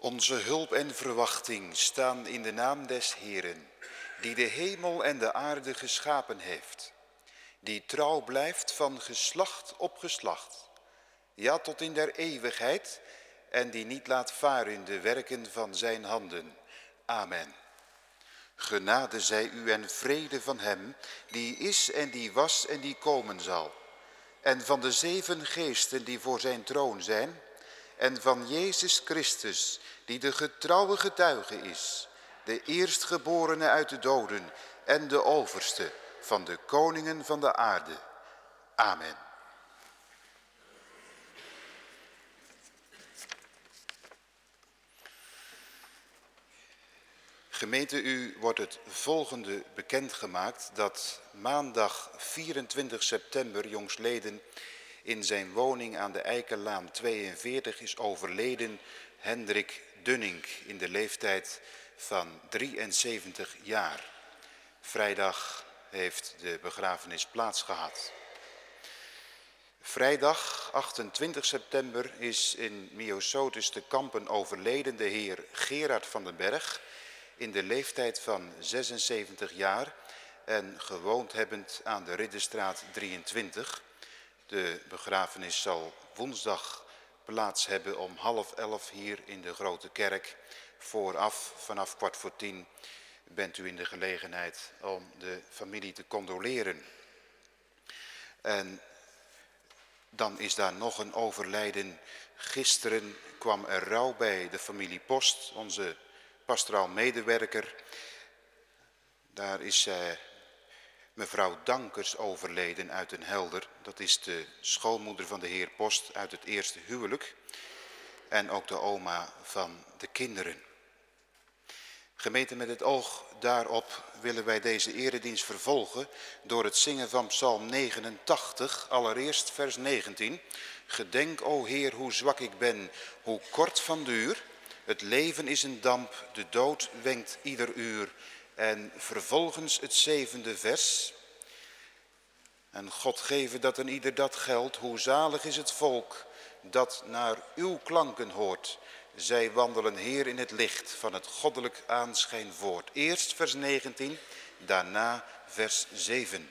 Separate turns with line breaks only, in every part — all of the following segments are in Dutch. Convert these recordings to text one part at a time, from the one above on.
Onze hulp en verwachting staan in de naam des Heeren, die de hemel en de aarde geschapen heeft, die trouw blijft van geslacht op geslacht, ja tot in der eeuwigheid, en die niet laat varen de werken van zijn handen. Amen. Genade zij u en vrede van hem, die is en die was en die komen zal, en van de zeven geesten die voor zijn troon zijn, en van Jezus Christus, die de getrouwe getuige is, de eerstgeborene uit de doden en de overste van de koningen van de aarde. Amen. Gemeente, u wordt het volgende bekendgemaakt dat maandag 24 september jongsleden in zijn woning aan de Eikenlaan 42 is overleden Hendrik Dunning in de leeftijd van 73 jaar. Vrijdag heeft de begrafenis plaatsgehad. Vrijdag 28 september is in Miosotis te Kampen overleden de heer Gerard van den Berg in de leeftijd van 76 jaar en gewoond hebbend aan de Ridderstraat 23. De begrafenis zal woensdag plaats hebben om half elf hier in de Grote Kerk. Vooraf, vanaf kwart voor tien, bent u in de gelegenheid om de familie te condoleren. En dan is daar nog een overlijden. Gisteren kwam er rouw bij de familie Post, onze pastoraal medewerker. Daar is uh, mevrouw Dankers overleden uit een helder. Dat is de schoonmoeder van de heer Post uit het eerste huwelijk. En ook de oma van de kinderen. Gemeente met het oog daarop willen wij deze eredienst vervolgen door het zingen van Psalm 89, allereerst vers 19. Gedenk, o Heer, hoe zwak ik ben, hoe kort van duur. Het leven is een damp, de dood wenkt ieder uur. En vervolgens het zevende vers. En God geven dat een ieder dat geldt, hoe zalig is het volk dat naar uw klanken hoort. Zij wandelen Heer in het licht van het goddelijk aanschijn voort. Eerst vers 19, daarna vers 7.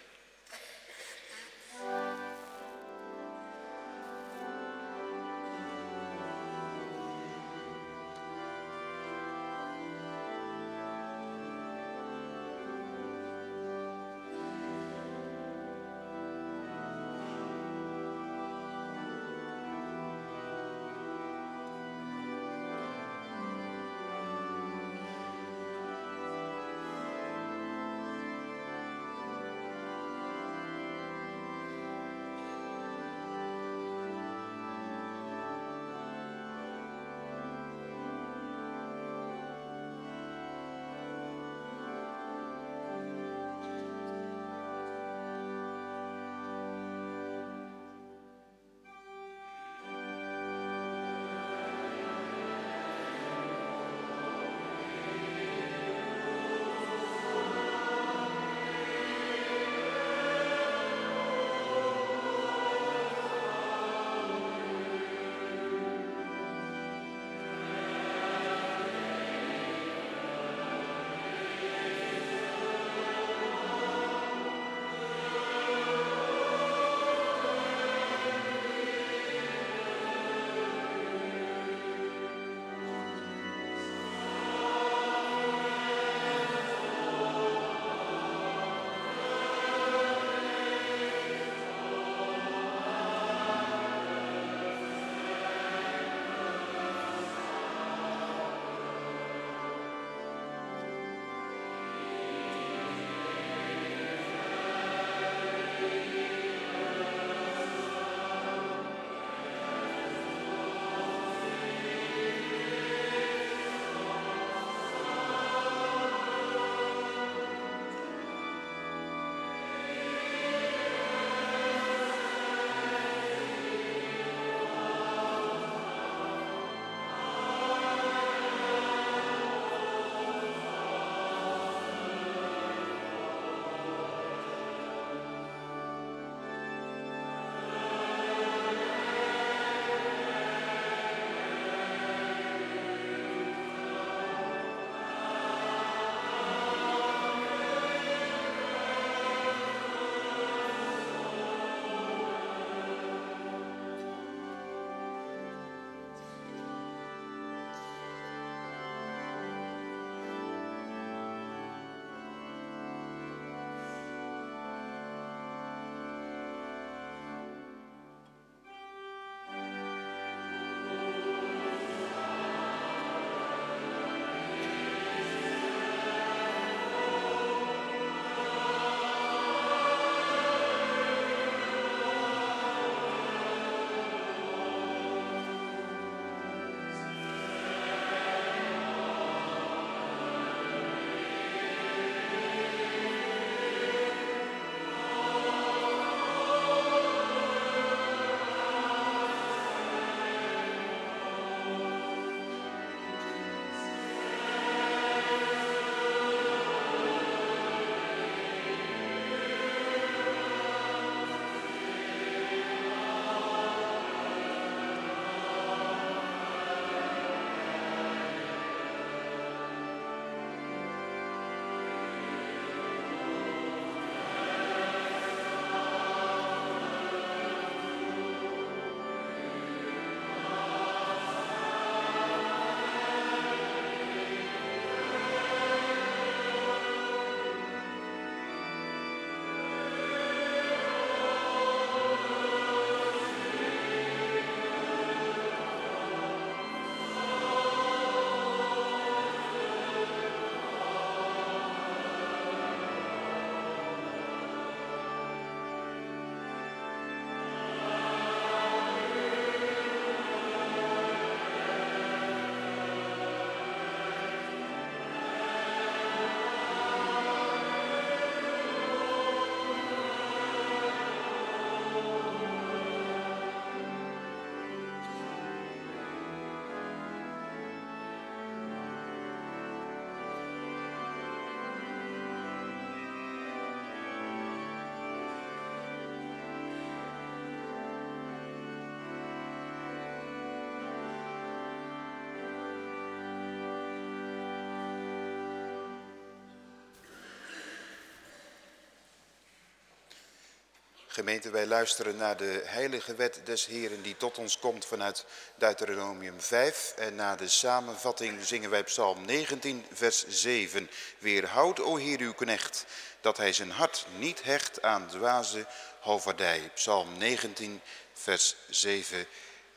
Gemeente, wij luisteren naar de heilige wet des Heren die tot ons komt vanuit Deuteronomium 5. En na de samenvatting zingen wij Psalm 19, vers 7. Weerhoud, o Heer, uw knecht, dat hij zijn hart niet hecht aan dwaze hoverdij. Psalm 19, vers 7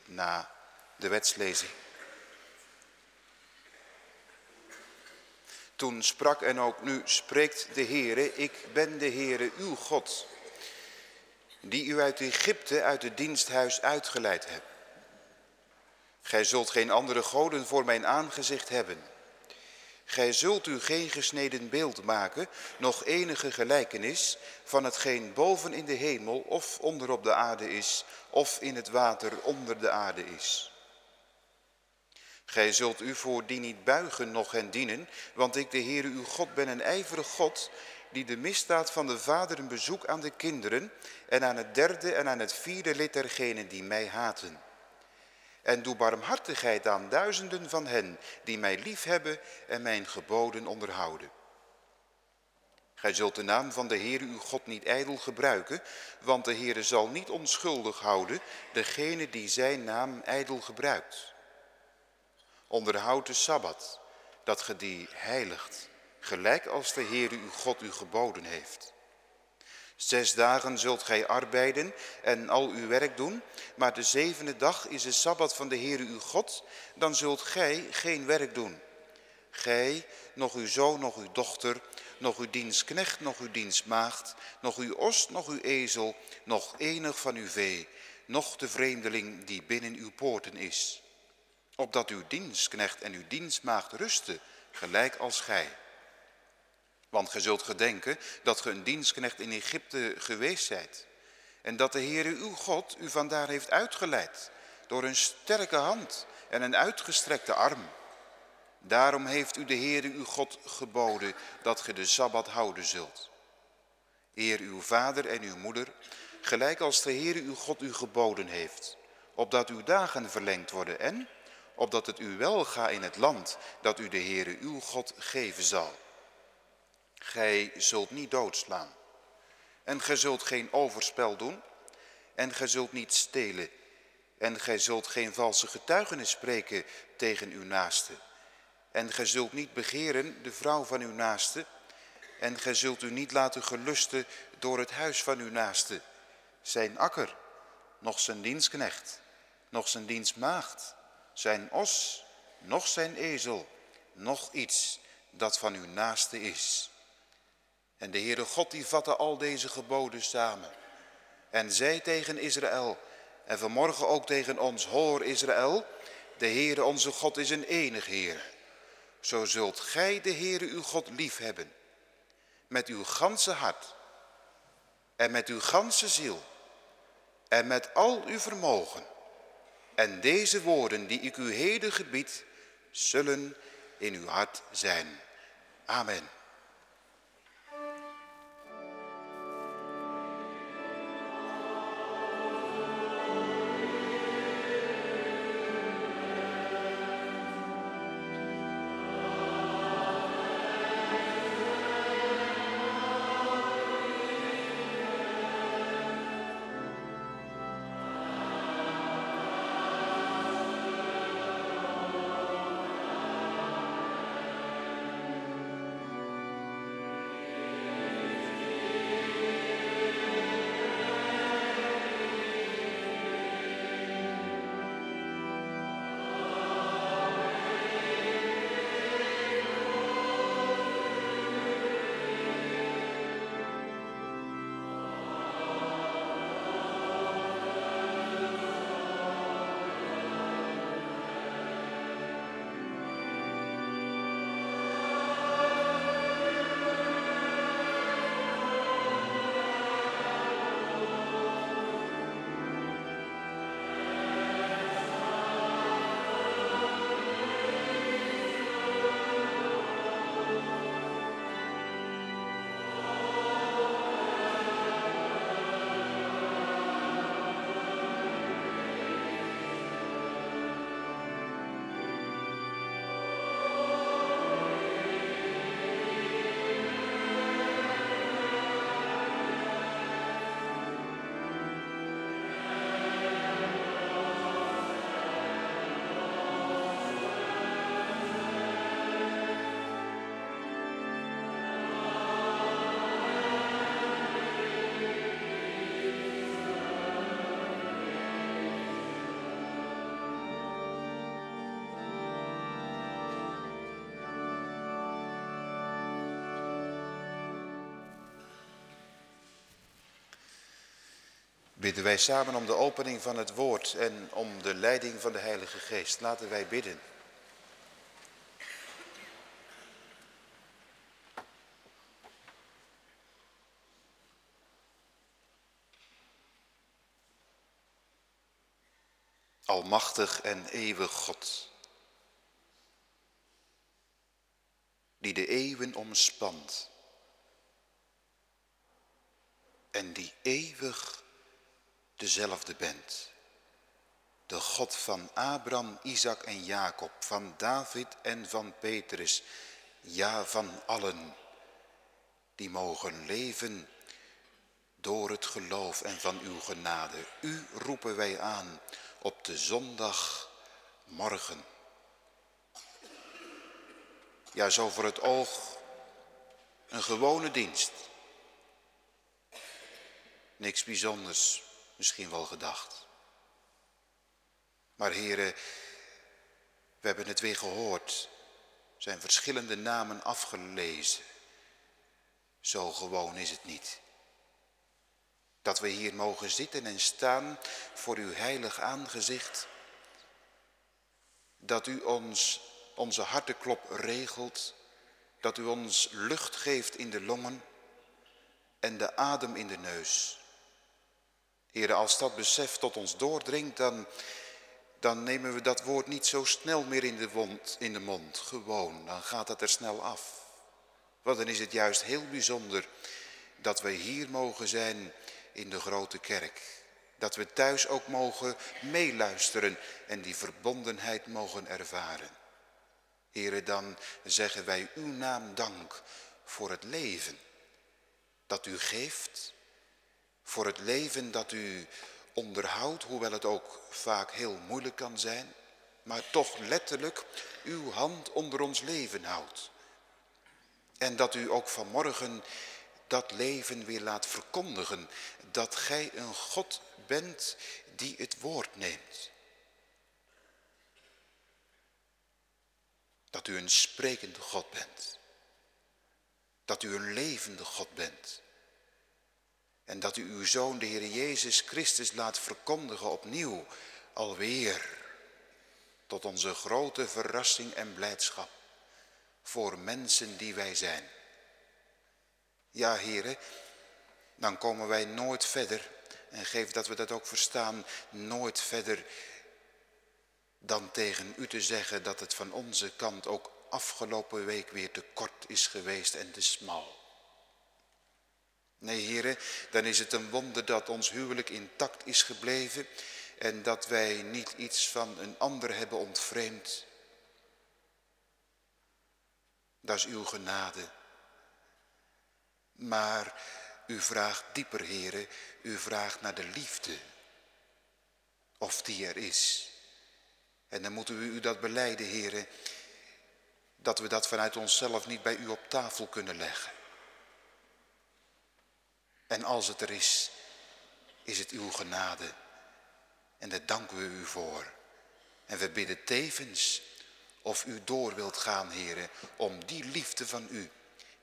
na de wetslezing. Toen sprak en ook nu spreekt de Heere, ik ben de Heere uw God die u uit Egypte, uit het diensthuis uitgeleid hebt. Gij zult geen andere goden voor mijn aangezicht hebben. Gij zult u geen gesneden beeld maken, nog enige gelijkenis van hetgeen boven in de hemel of onder op de aarde is, of in het water onder de aarde is. Gij zult u voor die niet buigen, nog hen dienen, want ik, de Heere uw God, ben een ijverig God, die de misdaad van de vader een bezoek aan de kinderen en aan het derde en aan het vierde lid dergenen die mij haten. En doe barmhartigheid aan duizenden van hen die mij liefhebben en mijn geboden onderhouden. Gij zult de naam van de Heere uw God niet ijdel gebruiken, want de Heere zal niet onschuldig houden degene die zijn naam ijdel gebruikt. Onderhoud de Sabbat, dat ge die heiligt gelijk als de Heer uw God u geboden heeft. Zes dagen zult gij arbeiden en al uw werk doen, maar de zevende dag is de Sabbat van de Heer uw God, dan zult gij geen werk doen. Gij, nog uw zoon, nog uw dochter, nog uw dienstknecht, nog uw dienstmaagd, nog uw os, nog uw ezel, nog enig van uw vee, nog de vreemdeling die binnen uw poorten is. Opdat uw dienstknecht en uw dienstmaagd rusten, gelijk als gij. Want ge zult gedenken dat ge een dienstknecht in Egypte geweest zijt. En dat de Heere uw God u vandaar heeft uitgeleid. Door een sterke hand en een uitgestrekte arm. Daarom heeft u de Heere uw God geboden dat ge de Sabbat houden zult. Eer uw vader en uw moeder, gelijk als de Heere uw God u geboden heeft. Opdat uw dagen verlengd worden en opdat het u wel ga in het land dat u de Heere uw God geven zal. Gij zult niet doodslaan. En gij zult geen overspel doen. En gij zult niet stelen. En gij zult geen valse getuigenis spreken tegen uw naaste. En gij zult niet begeren de vrouw van uw naaste. En gij zult u niet laten gelusten door het huis van uw naaste. Zijn akker, nog zijn dienstknecht, nog zijn dienstmaagd, zijn os, nog zijn ezel, nog iets dat van uw naaste is. En de Heere God die vatte al deze geboden samen. En zei tegen Israël, en vanmorgen ook tegen ons, hoor Israël, de Heere onze God is een enig Heer. Zo zult gij de Heere uw God lief hebben, met uw ganse hart en met uw ganse ziel en met al uw vermogen. En deze woorden die ik u heden gebied, zullen in uw hart zijn. Amen. Bidden wij samen om de opening van het woord en om de leiding van de Heilige Geest. Laten wij bidden. Almachtig en eeuwig God, die de eeuwen omspant en die eeuwig dezelfde bent. De God van Abraham, Isaac en Jacob, van David en van Petrus, ja van allen die mogen leven door het geloof en van uw genade. U roepen wij aan op de zondagmorgen. Ja, zo voor het oog een gewone dienst. Niks bijzonders, misschien wel gedacht. Maar heren, we hebben het weer gehoord. Zijn verschillende namen afgelezen. Zo gewoon is het niet. Dat we hier mogen zitten en staan voor uw heilig aangezicht. Dat u ons onze hartenklop regelt. Dat u ons lucht geeft in de longen en de adem in de neus. Heren, als dat besef tot ons doordringt, dan, dan nemen we dat woord niet zo snel meer in de, wond, in de mond. Gewoon, dan gaat het er snel af. Want dan is het juist heel bijzonder dat we hier mogen zijn in de grote kerk. Dat we thuis ook mogen meeluisteren en die verbondenheid mogen ervaren. Heren, dan zeggen wij uw naam dank voor het leven dat u geeft voor het leven dat u onderhoudt, hoewel het ook vaak heel moeilijk kan zijn, maar toch letterlijk uw hand onder ons leven houdt. En dat u ook vanmorgen dat leven weer laat verkondigen, dat gij een God bent die het woord neemt. Dat u een sprekende God bent. Dat u een levende God bent. En dat u uw Zoon, de Heer Jezus Christus, laat verkondigen opnieuw, alweer. Tot onze grote verrassing en blijdschap voor mensen die wij zijn. Ja, heren, dan komen wij nooit verder. En geef dat we dat ook verstaan, nooit verder dan tegen u te zeggen dat het van onze kant ook afgelopen week weer te kort is geweest en te smal. Nee, heren, dan is het een wonder dat ons huwelijk intact is gebleven en dat wij niet iets van een ander hebben ontvreemd. Dat is uw genade. Maar u vraagt dieper, heren, u vraagt naar de liefde. Of die er is. En dan moeten we u dat beleiden, heren, dat we dat vanuit onszelf niet bij u op tafel kunnen leggen. En als het er is, is het uw genade. En daar danken we u voor. En we bidden tevens of u door wilt gaan, heren, om die liefde van u,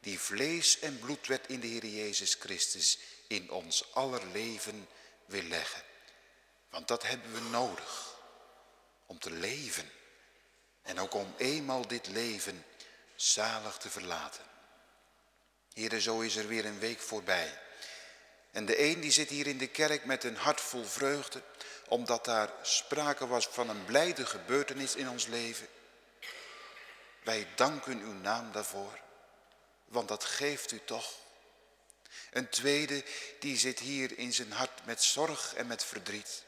die vlees en bloed werd in de Heer Jezus Christus, in ons aller leven wil leggen. Want dat hebben we nodig, om te leven. En ook om eenmaal dit leven zalig te verlaten. Heren, zo is er weer een week voorbij. En de een die zit hier in de kerk met een hart vol vreugde, omdat daar sprake was van een blijde gebeurtenis in ons leven. Wij danken uw naam daarvoor, want dat geeft u toch. Een tweede die zit hier in zijn hart met zorg en met verdriet.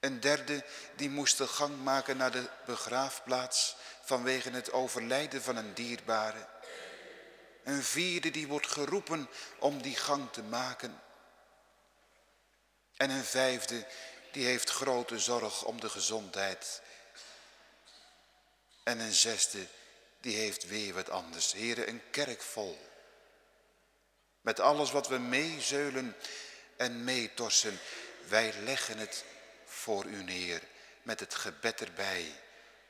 Een derde die moest de gang maken naar de begraafplaats vanwege het overlijden van een dierbare. Een vierde die wordt geroepen om die gang te maken. En een vijfde die heeft grote zorg om de gezondheid. En een zesde die heeft weer wat anders. Heren, een kerk vol. Met alles wat we meezeulen en meetorsen. Wij leggen het voor u neer met het gebed erbij.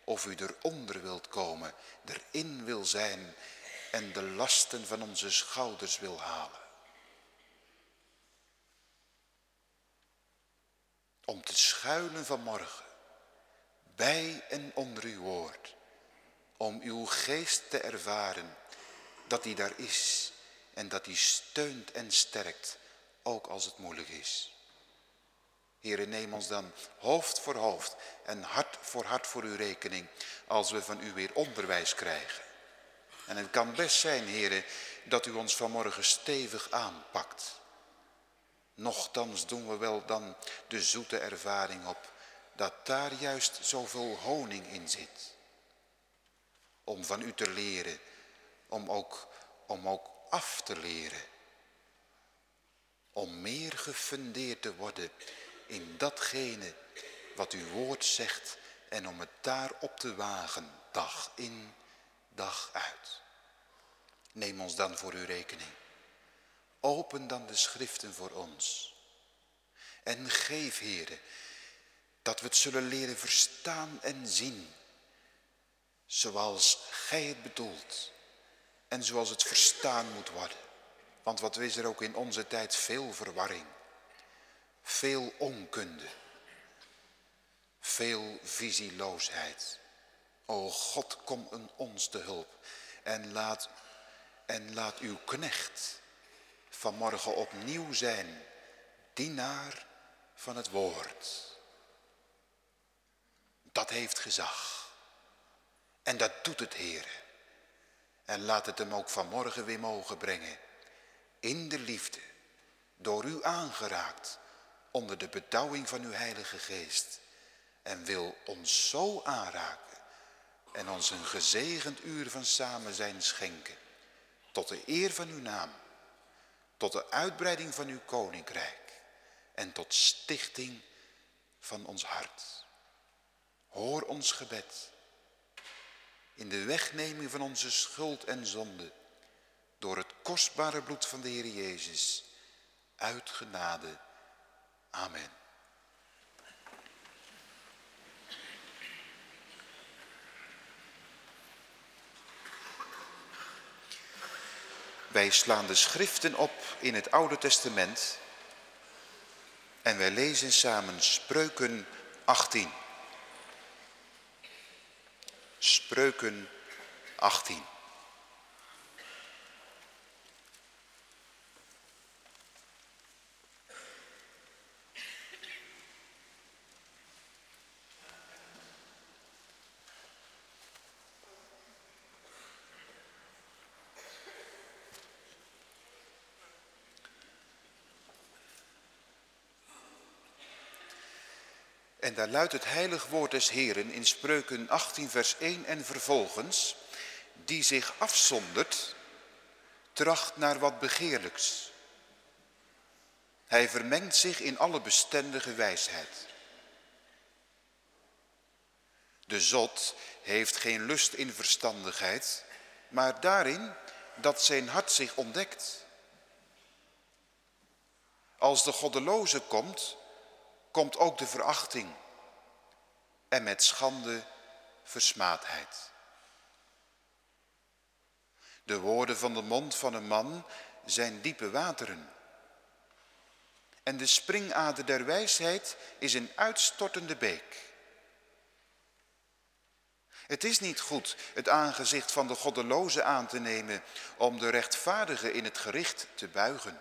Of u eronder wilt komen, erin wil zijn en de lasten van onze schouders wil halen. om te schuilen vanmorgen bij en onder uw woord. Om uw geest te ervaren dat hij daar is en dat hij steunt en sterkt, ook als het moeilijk is. Heren, neem ons dan hoofd voor hoofd en hart voor hart voor uw rekening als we van u weer onderwijs krijgen. En het kan best zijn, heren, dat u ons vanmorgen stevig aanpakt. Nochtans doen we wel dan de zoete ervaring op dat daar juist zoveel honing in zit. Om van u te leren, om ook, om ook af te leren. Om meer gefundeerd te worden in datgene wat uw woord zegt en om het daar op te wagen, dag in, dag uit. Neem ons dan voor uw rekening. Open dan de schriften voor ons. En geef, heren, dat we het zullen leren verstaan en zien. Zoals gij het bedoelt. En zoals het verstaan moet worden. Want wat is er ook in onze tijd veel verwarring. Veel onkunde. Veel visieloosheid. O God, kom een ons te hulp. En laat, en laat uw knecht vanmorgen opnieuw zijn. Dienaar van het woord. Dat heeft gezag. En dat doet het Heer. En laat het hem ook vanmorgen weer mogen brengen. In de liefde. Door u aangeraakt. Onder de bedouwing van uw heilige geest. En wil ons zo aanraken. En ons een gezegend uur van samen zijn schenken. Tot de eer van uw naam. Tot de uitbreiding van uw koninkrijk. En tot stichting van ons hart. Hoor ons gebed in de wegneming van onze schuld en zonde door het kostbare bloed van de Heer Jezus. Uit genade. Amen. Wij slaan de schriften op in het Oude Testament en wij lezen samen Spreuken 18. Spreuken 18. Daar luidt het heilig woord des Heren in Spreuken 18 vers 1 en vervolgens. Die zich afzondert, tracht naar wat begeerlijks. Hij vermengt zich in alle bestendige wijsheid. De zot heeft geen lust in verstandigheid, maar daarin dat zijn hart zich ontdekt. Als de goddeloze komt, komt ook de verachting en met schande versmaadheid. De woorden van de mond van een man zijn diepe wateren. En de springader der wijsheid is een uitstortende beek. Het is niet goed het aangezicht van de goddeloze aan te nemen om de rechtvaardige in het gericht te buigen.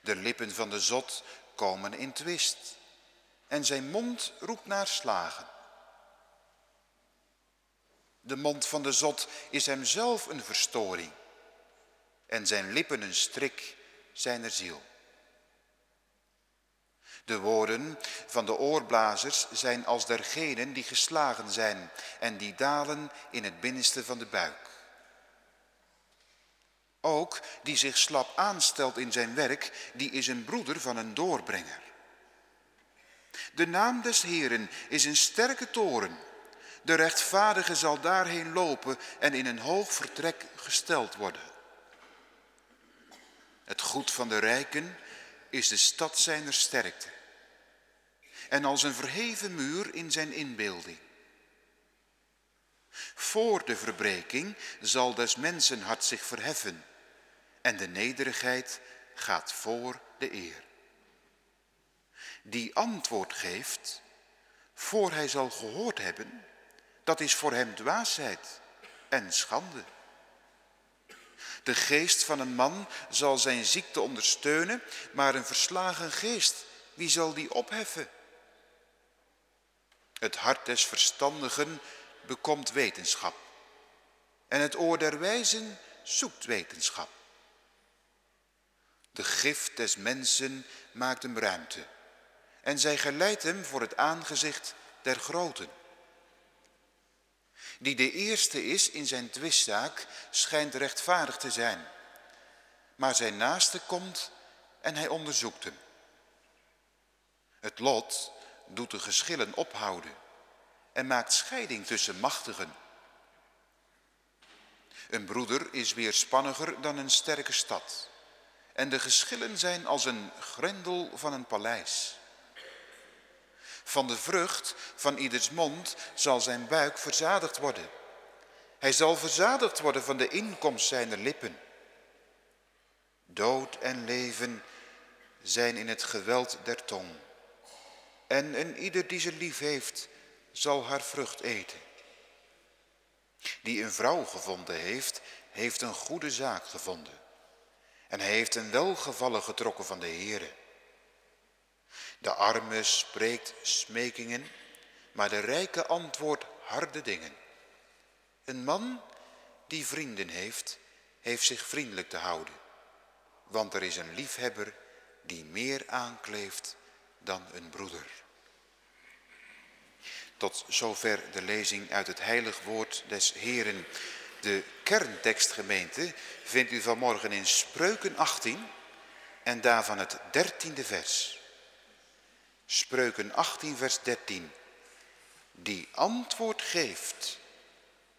De lippen van de zot komen in twist en zijn mond roept naar slagen. De mond van de zot is hem zelf een verstoring en zijn lippen een strik zijner ziel. De woorden van de oorblazers zijn als dergenen die geslagen zijn en die dalen in het binnenste van de buik. Ook die zich slap aanstelt in zijn werk, die is een broeder van een doorbrenger. De naam des Heren is een sterke toren. De rechtvaardige zal daarheen lopen en in een hoog vertrek gesteld worden. Het goed van de rijken is de stad zijner sterkte. En als een verheven muur in zijn inbeelding. Voor de verbreking zal des mensen hart zich verheffen en de nederigheid gaat voor de eer. Die antwoord geeft voor hij zal gehoord hebben, dat is voor hem dwaasheid en schande. De geest van een man zal zijn ziekte ondersteunen, maar een verslagen geest, wie zal die opheffen? Het hart des verstandigen bekomt wetenschap en het oor der wijzen zoekt wetenschap. De gift des mensen maakt hem ruimte en zij geleidt hem voor het aangezicht der groten. Die de eerste is in zijn twistzaak schijnt rechtvaardig te zijn, maar zijn naaste komt en hij onderzoekt hem. Het lot doet de geschillen ophouden en maakt scheiding tussen machtigen. Een broeder is weerspanniger dan een sterke stad. En de geschillen zijn als een grendel van een paleis. Van de vrucht van ieders mond zal zijn buik verzadigd worden. Hij zal verzadigd worden van de inkomst zijner lippen. Dood en leven zijn in het geweld der tong. En een ieder die ze lief heeft, zal haar vrucht eten. Die een vrouw gevonden heeft, heeft een goede zaak gevonden. En hij heeft een welgevallen getrokken van de Heere. De arme spreekt smekingen, maar de rijke antwoordt harde dingen. Een man die vrienden heeft, heeft zich vriendelijk te houden. Want er is een liefhebber die meer aankleeft dan een broeder. Tot zover de lezing uit het heilig woord des Heren. De kerntekstgemeente vindt u vanmorgen in Spreuken 18 en daarvan het dertiende vers. Spreuken 18 vers 13. Die antwoord geeft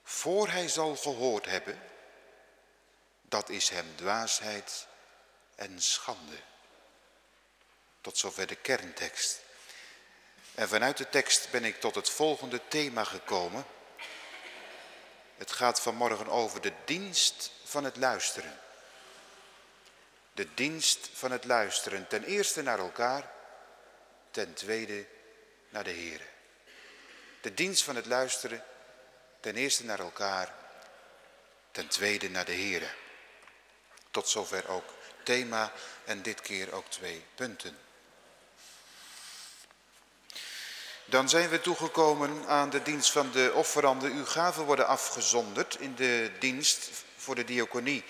voor hij zal gehoord hebben, dat is hem dwaasheid en schande. Tot zover de kerntekst. En vanuit de tekst ben ik tot het volgende thema gekomen. Het gaat vanmorgen over de dienst van het luisteren. De dienst van het luisteren. Ten eerste naar elkaar, ten tweede naar de Heer. De dienst van het luisteren, ten eerste naar elkaar, ten tweede naar de Heer. Tot zover ook thema en dit keer ook twee punten. Dan zijn we toegekomen aan de dienst van de offeranden. Uw gaven worden afgezonderd in de dienst voor de diaconie.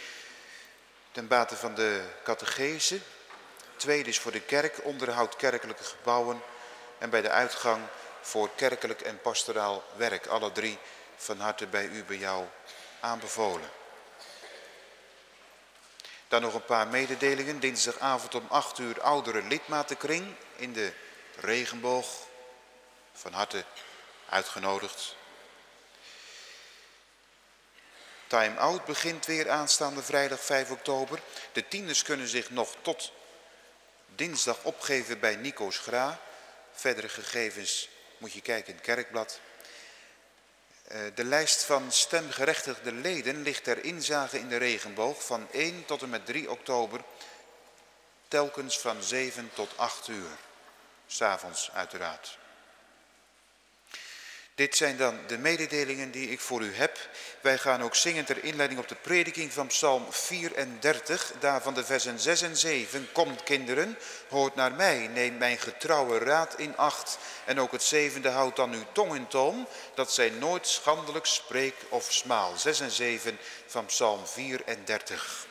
Ten bate van de catechese. Tweede is voor de kerk, onderhoud kerkelijke gebouwen. En bij de uitgang voor kerkelijk en pastoraal werk. Alle drie van harte bij u, bij jou aanbevolen. Dan nog een paar mededelingen. Dinsdagavond om 8 uur oudere lidmatenkring in de regenboog van harte uitgenodigd. Time Out begint weer aanstaande vrijdag 5 oktober. De tieners kunnen zich nog tot dinsdag opgeven bij Nico's Gra. Verdere gegevens moet je kijken in het kerkblad. Eh, de lijst van stemgerechtigde leden ligt ter inzage in de regenboog van 1 tot en met 3 oktober. Telkens van 7 tot 8 uur. S'avonds uiteraard. Dit zijn dan de mededelingen die ik voor u heb. Wij gaan ook zingen ter inleiding op de prediking van Psalm 34, daarvan de versen 6 en 7. Komt kinderen, hoort naar mij, neem mijn getrouwe raad in acht. En ook het zevende houdt dan uw tong in toom, dat zij nooit schandelijk spreek of smaal. 6 en 7 van Psalm 34.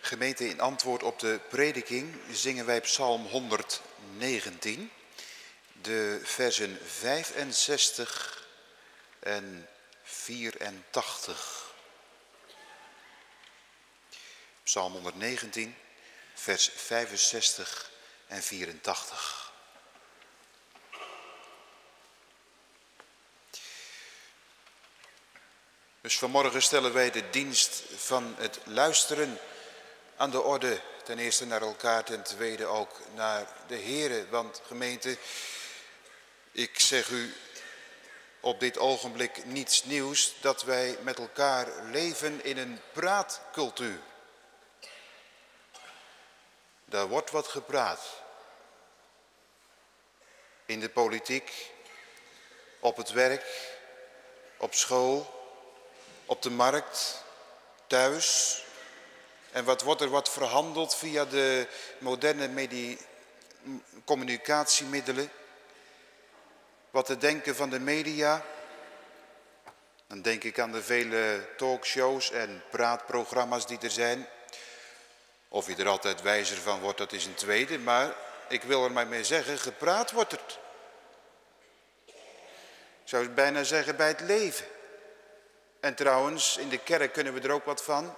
Gemeente, in antwoord op de prediking zingen wij Psalm 119, de versen 65 en 84. Psalm 119, vers 65 en 84. Dus vanmorgen stellen wij de dienst van het luisteren aan de orde. Ten eerste naar elkaar, ten tweede ook naar de heren. Want gemeente, ik zeg u op dit ogenblik niets nieuws dat wij met elkaar leven in een praatcultuur. Daar wordt wat gepraat. In de politiek, op het werk, op school, op de markt, thuis. En wat wordt er wat verhandeld via de moderne communicatiemiddelen? Wat te denken van de media? Dan denk ik aan de vele talkshows en praatprogramma's die er zijn. Of je er altijd wijzer van wordt, dat is een tweede. Maar ik wil er maar mee zeggen, gepraat wordt het. Ik zou bijna zeggen bij het leven. En trouwens, in de kerk kunnen we er ook wat van.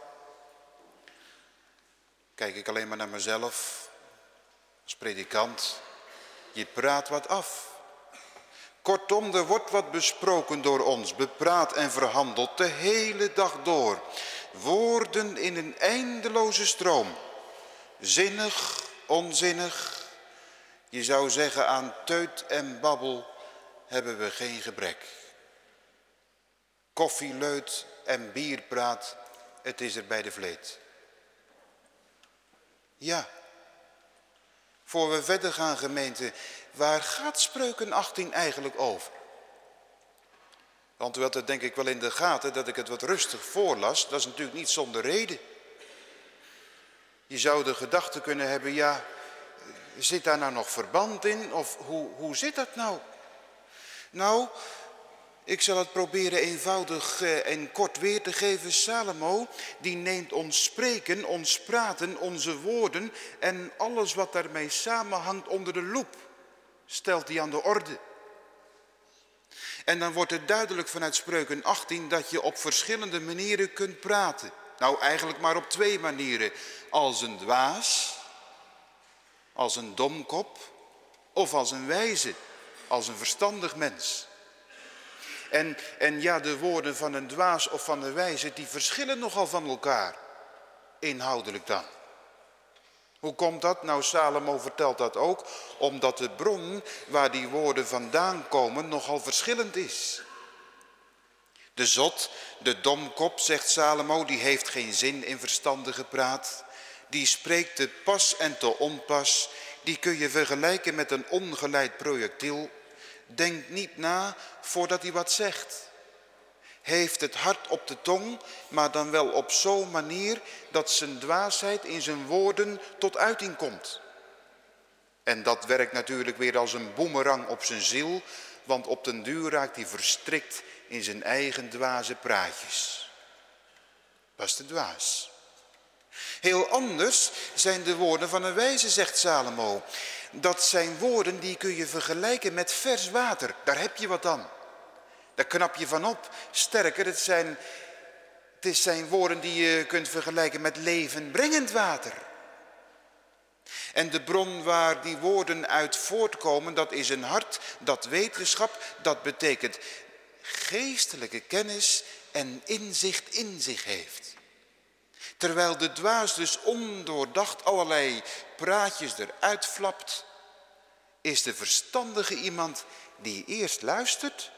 Kijk ik alleen maar naar mezelf als predikant. Je praat wat af. Kortom, er wordt wat besproken door ons, bepraat en verhandeld de hele dag door. Woorden in een eindeloze stroom. Zinnig, onzinnig. Je zou zeggen aan teut en babbel hebben we geen gebrek. Koffieleut en bierpraat, het is er bij de vleet. Ja, voor we verder gaan gemeente, waar gaat Spreuken 18 eigenlijk over? Want u had het denk ik wel in de gaten dat ik het wat rustig voorlas. Dat is natuurlijk niet zonder reden. Je zou de gedachte kunnen hebben, ja, zit daar nou nog verband in? Of hoe, hoe zit dat nou? Nou, ik zal het proberen eenvoudig eh, en kort weer te geven. Salomo, die neemt ons spreken, ons praten, onze woorden en alles wat daarmee samenhangt onder de loep. Stelt hij aan de orde. En dan wordt het duidelijk vanuit Spreuken 18 dat je op verschillende manieren kunt praten. Nou, eigenlijk maar op twee manieren. Als een dwaas, als een domkop of als een wijze, als een verstandig mens. En, en ja, de woorden van een dwaas of van een wijze, die verschillen nogal van elkaar. Inhoudelijk dan. Hoe komt dat? Nou, Salomo vertelt dat ook, omdat de bron waar die woorden vandaan komen nogal verschillend is. De zot, de domkop, zegt Salomo, die heeft geen zin in verstandige praat. Die spreekt te pas en te onpas. Die kun je vergelijken met een ongeleid projectiel denkt niet na voordat hij wat zegt. Heeft het hart op de tong, maar dan wel op zo'n manier dat zijn dwaasheid in zijn woorden tot uiting komt. En dat werkt natuurlijk weer als een boemerang op zijn ziel, want op den duur raakt hij verstrikt in zijn eigen dwaze praatjes. Is de dwaas. Heel anders zijn de woorden van een wijze, zegt Salomo dat zijn woorden die kun je vergelijken met vers water. Daar heb je wat aan. Daar knap je van op. Sterker, het, zijn, het zijn woorden die je kunt vergelijken met levenbrengend water. En de bron waar die woorden uit voortkomen, dat is een hart, dat wetenschap, dat betekent geestelijke kennis en inzicht in zich heeft. Terwijl de dwaas dus ondoordacht allerlei praatjes eruit flapt, is de verstandige iemand die eerst luistert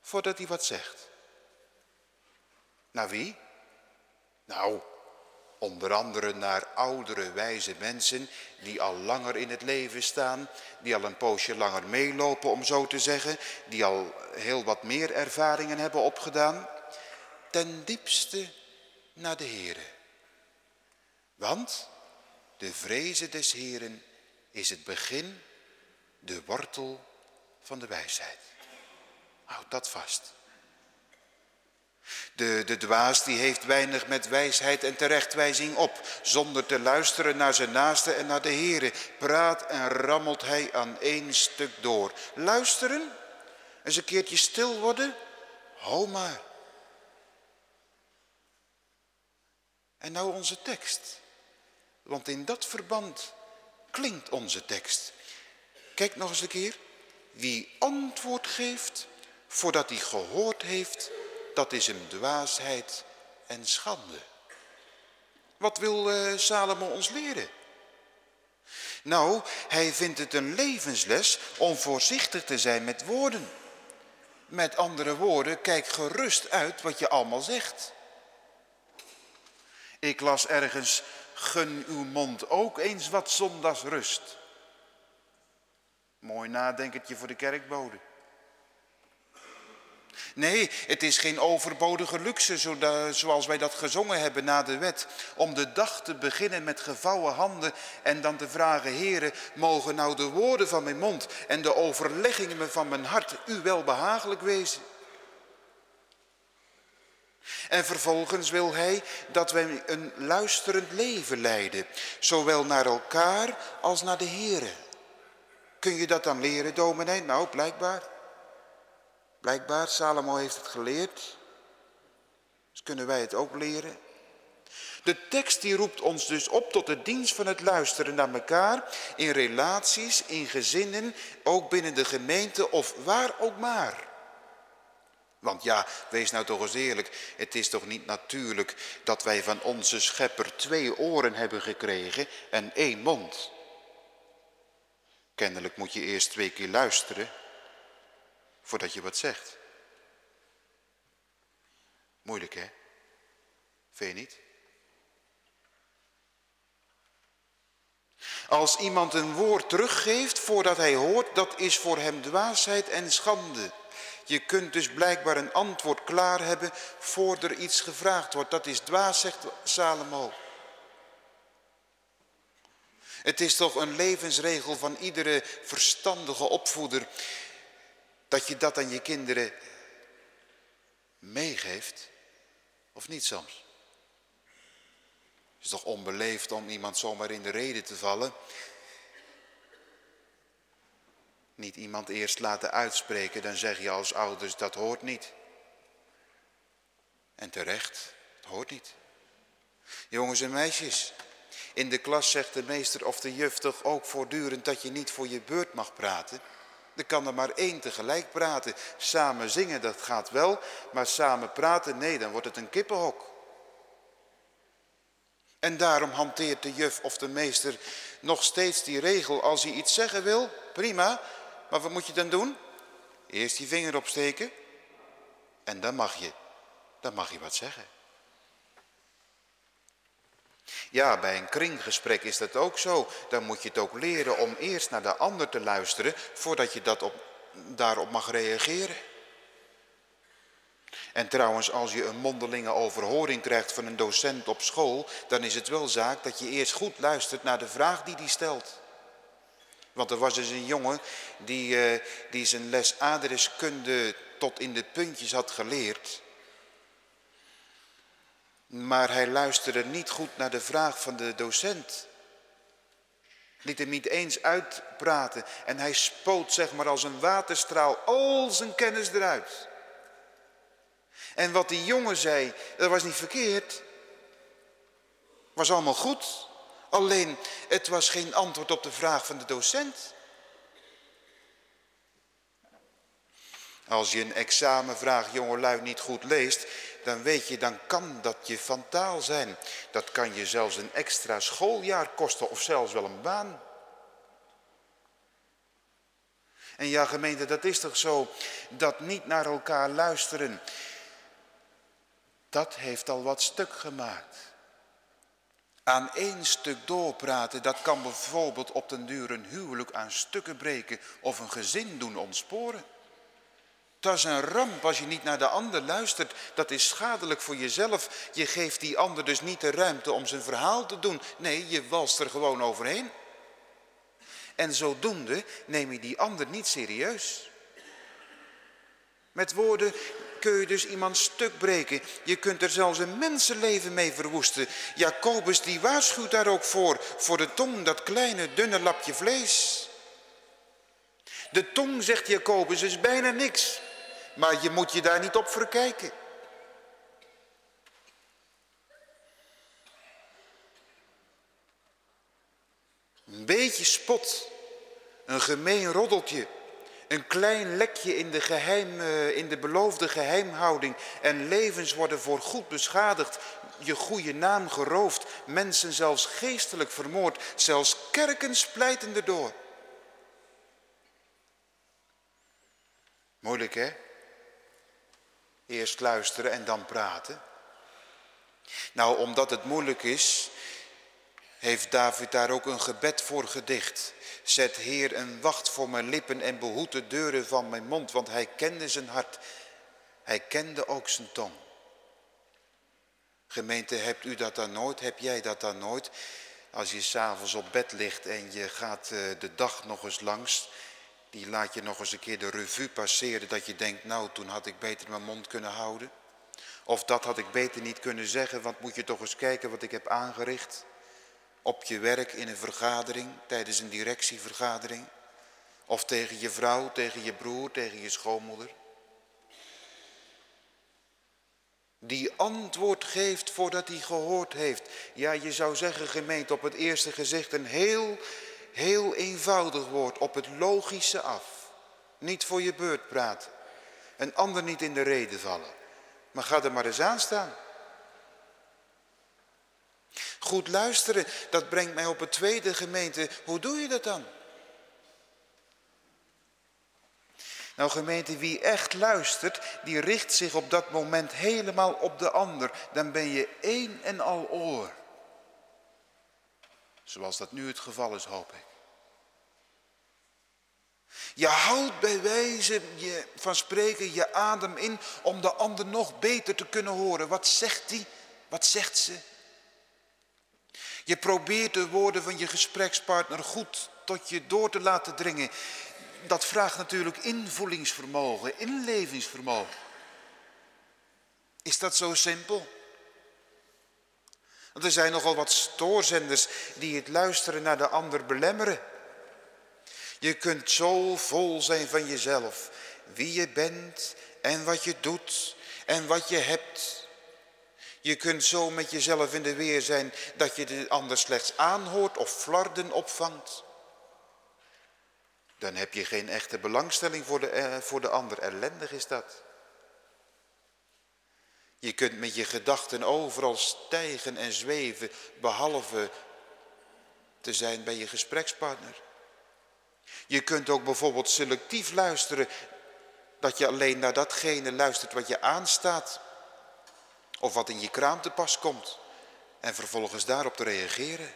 voordat hij wat zegt. Naar wie? Nou, onder andere naar oudere wijze mensen die al langer in het leven staan, die al een poosje langer meelopen om zo te zeggen, die al heel wat meer ervaringen hebben opgedaan. Ten diepste naar de Here. Want de vrezen des Heren is het begin, de wortel van de wijsheid. Houd dat vast. De, de dwaas die heeft weinig met wijsheid en terechtwijzing op. Zonder te luisteren naar zijn naaste en naar de Here. Praat en rammelt hij aan één stuk door. Luisteren? Eens een keertje stil worden? Hou maar. En nou onze tekst. Want in dat verband klinkt onze tekst. Kijk nog eens een keer. Wie antwoord geeft voordat hij gehoord heeft, dat is hem dwaasheid en schande. Wat wil uh, Salomo ons leren? Nou, hij vindt het een levensles om voorzichtig te zijn met woorden. Met andere woorden, kijk gerust uit wat je allemaal zegt. Ik las ergens, gun uw mond ook eens wat zondagsrust. Mooi nadenkertje voor de kerkbode. Nee, het is geen overbodige luxe zoals wij dat gezongen hebben na de wet. Om de dag te beginnen met gevouwen handen en dan te vragen, heren, mogen nou de woorden van mijn mond en de overleggingen van mijn hart u wel behagelijk wezen. En vervolgens wil hij dat wij een luisterend leven leiden, zowel naar elkaar als naar de heren. Kun je dat dan leren, dominee? Nou, blijkbaar. Blijkbaar, Salomo heeft het geleerd. Dus kunnen wij het ook leren. De tekst die roept ons dus op tot de dienst van het luisteren naar elkaar. In relaties, in gezinnen, ook binnen de gemeente of waar ook maar. Want ja, wees nou toch eens eerlijk. Het is toch niet natuurlijk dat wij van onze schepper twee oren hebben gekregen en één mond. Kennelijk moet je eerst twee keer luisteren voordat je wat zegt. Moeilijk hè? Vind je niet? Als iemand een woord teruggeeft voordat hij hoort, dat is voor hem dwaasheid en schande. Je kunt dus blijkbaar een antwoord klaar hebben voor er iets gevraagd wordt. Dat is dwaas, zegt Salomo. Het is toch een levensregel van iedere verstandige opvoeder dat je dat aan je kinderen meegeeft? Of niet soms? Het is toch onbeleefd om iemand zomaar in de reden te vallen? Niet iemand eerst laten uitspreken, dan zeg je als ouders dat hoort niet. En terecht, het hoort niet. Jongens en meisjes, in de klas zegt de meester of de juf toch ook voortdurend dat je niet voor je beurt mag praten. Er kan er maar één tegelijk praten. Samen zingen, dat gaat wel, maar samen praten, nee, dan wordt het een kippenhok. En daarom hanteert de juf of de meester nog steeds die regel. Als hij iets zeggen wil, prima, maar wat moet je dan doen? Eerst je vinger opsteken en dan mag je, dan mag je wat zeggen. Ja, bij een kringgesprek is dat ook zo. Dan moet je het ook leren om eerst naar de ander te luisteren voordat je dat op, daarop mag reageren. En trouwens, als je een mondelinge overhoring krijgt van een docent op school, dan is het wel zaak dat je eerst goed luistert naar de vraag die die stelt. Want er was dus een jongen die, uh, die zijn les aardrijkskunde tot in de puntjes had geleerd. Maar hij luisterde niet goed naar de vraag van de docent. Liet hem niet eens uitpraten. En hij spoot zeg maar als een waterstraal al zijn kennis eruit. En wat die jongen zei, dat was niet verkeerd. Was allemaal goed. Alleen, het was geen antwoord op de vraag van de docent. Als je een examenvraag jongelui niet goed leest, dan weet je, dan kan dat je taal zijn. Dat kan je zelfs een extra schooljaar kosten of zelfs wel een baan. En ja gemeente, dat is toch zo, dat niet naar elkaar luisteren, dat heeft al wat stuk gemaakt. Aan één stuk doorpraten, dat kan bijvoorbeeld op den duur een huwelijk aan stukken breken of een gezin doen ontsporen. Dat is een ramp als je niet naar de ander luistert. Dat is schadelijk voor jezelf. Je geeft die ander dus niet de ruimte om zijn verhaal te doen. Nee, je walst er gewoon overheen. En zodoende neem je die ander niet serieus. Met woorden kun je dus iemand stuk breken. Je kunt er zelfs een mensenleven mee verwoesten. Jacobus die waarschuwt daar ook voor, voor de tong, dat kleine dunne lapje vlees. De tong, zegt Jacobus, is bijna niks. Maar je moet je daar niet op verkijken. Een beetje spot, een gemeen roddeltje, een klein lekje in de, geheim, eh, in de beloofde geheimhouding en levens worden voor goed beschadigd, je goede naam geroofd, mensen zelfs geestelijk vermoord, zelfs kerken splijten erdoor. Moeilijk hè? Eerst luisteren en dan praten. Nou, omdat het moeilijk is, heeft David daar ook een gebed voor gedicht. Zet Heer een wacht voor mijn lippen en behoed de deuren van mijn mond, want hij kende zijn hart. Hij kende ook zijn tong. Gemeente, hebt u dat dan nooit? Heb jij dat dan nooit? Als je s'avonds op bed ligt en je gaat eh, de dag nog eens langs, die laat je nog eens een keer de revue passeren dat je denkt, nou toen had ik beter mijn mond kunnen houden. Of dat had ik beter niet kunnen zeggen, want moet je toch eens kijken wat ik heb aangericht. Op je werk in een vergadering, tijdens een directievergadering. Of tegen je vrouw, tegen je broer, tegen je schoonmoeder. Die antwoord geeft voordat hij gehoord heeft. Ja, je zou zeggen gemeente op het eerste gezicht een heel, heel eenvoudig woord. Op het logische af. Niet voor je beurt praten. Een ander niet in de reden vallen. Maar ga er maar eens aan staan. Goed luisteren, dat brengt mij op het tweede gemeente. Hoe doe je dat dan? Nou gemeente, wie echt luistert, die richt zich op dat moment helemaal op de ander. Dan ben je één en al oor. Zoals dat nu het geval is, hoop ik. Je houdt bij wijze van spreken je adem in om de ander nog beter te kunnen horen. Wat zegt hij? Wat zegt ze? Je probeert de woorden van je gesprekspartner goed tot je door te laten dringen. Dat vraagt natuurlijk invoelingsvermogen, inlevingsvermogen. Is dat zo simpel? Want er zijn nogal wat stoorzenders die het luisteren naar de ander belemmeren. Je kunt zo vol zijn van jezelf, wie je bent en wat je doet en wat je hebt. Je kunt zo met jezelf in de weer zijn dat je de ander slechts aanhoort of flarden opvangt. Dan heb je geen echte belangstelling voor de, eh, voor de ander. Ellendig is dat. Je kunt met je gedachten overal stijgen en zweven, behalve te zijn bij je gesprekspartner. Je kunt ook bijvoorbeeld selectief luisteren, dat je alleen naar datgene luistert wat je aanstaat. Of wat in je kraam te pas komt. En vervolgens daarop te reageren.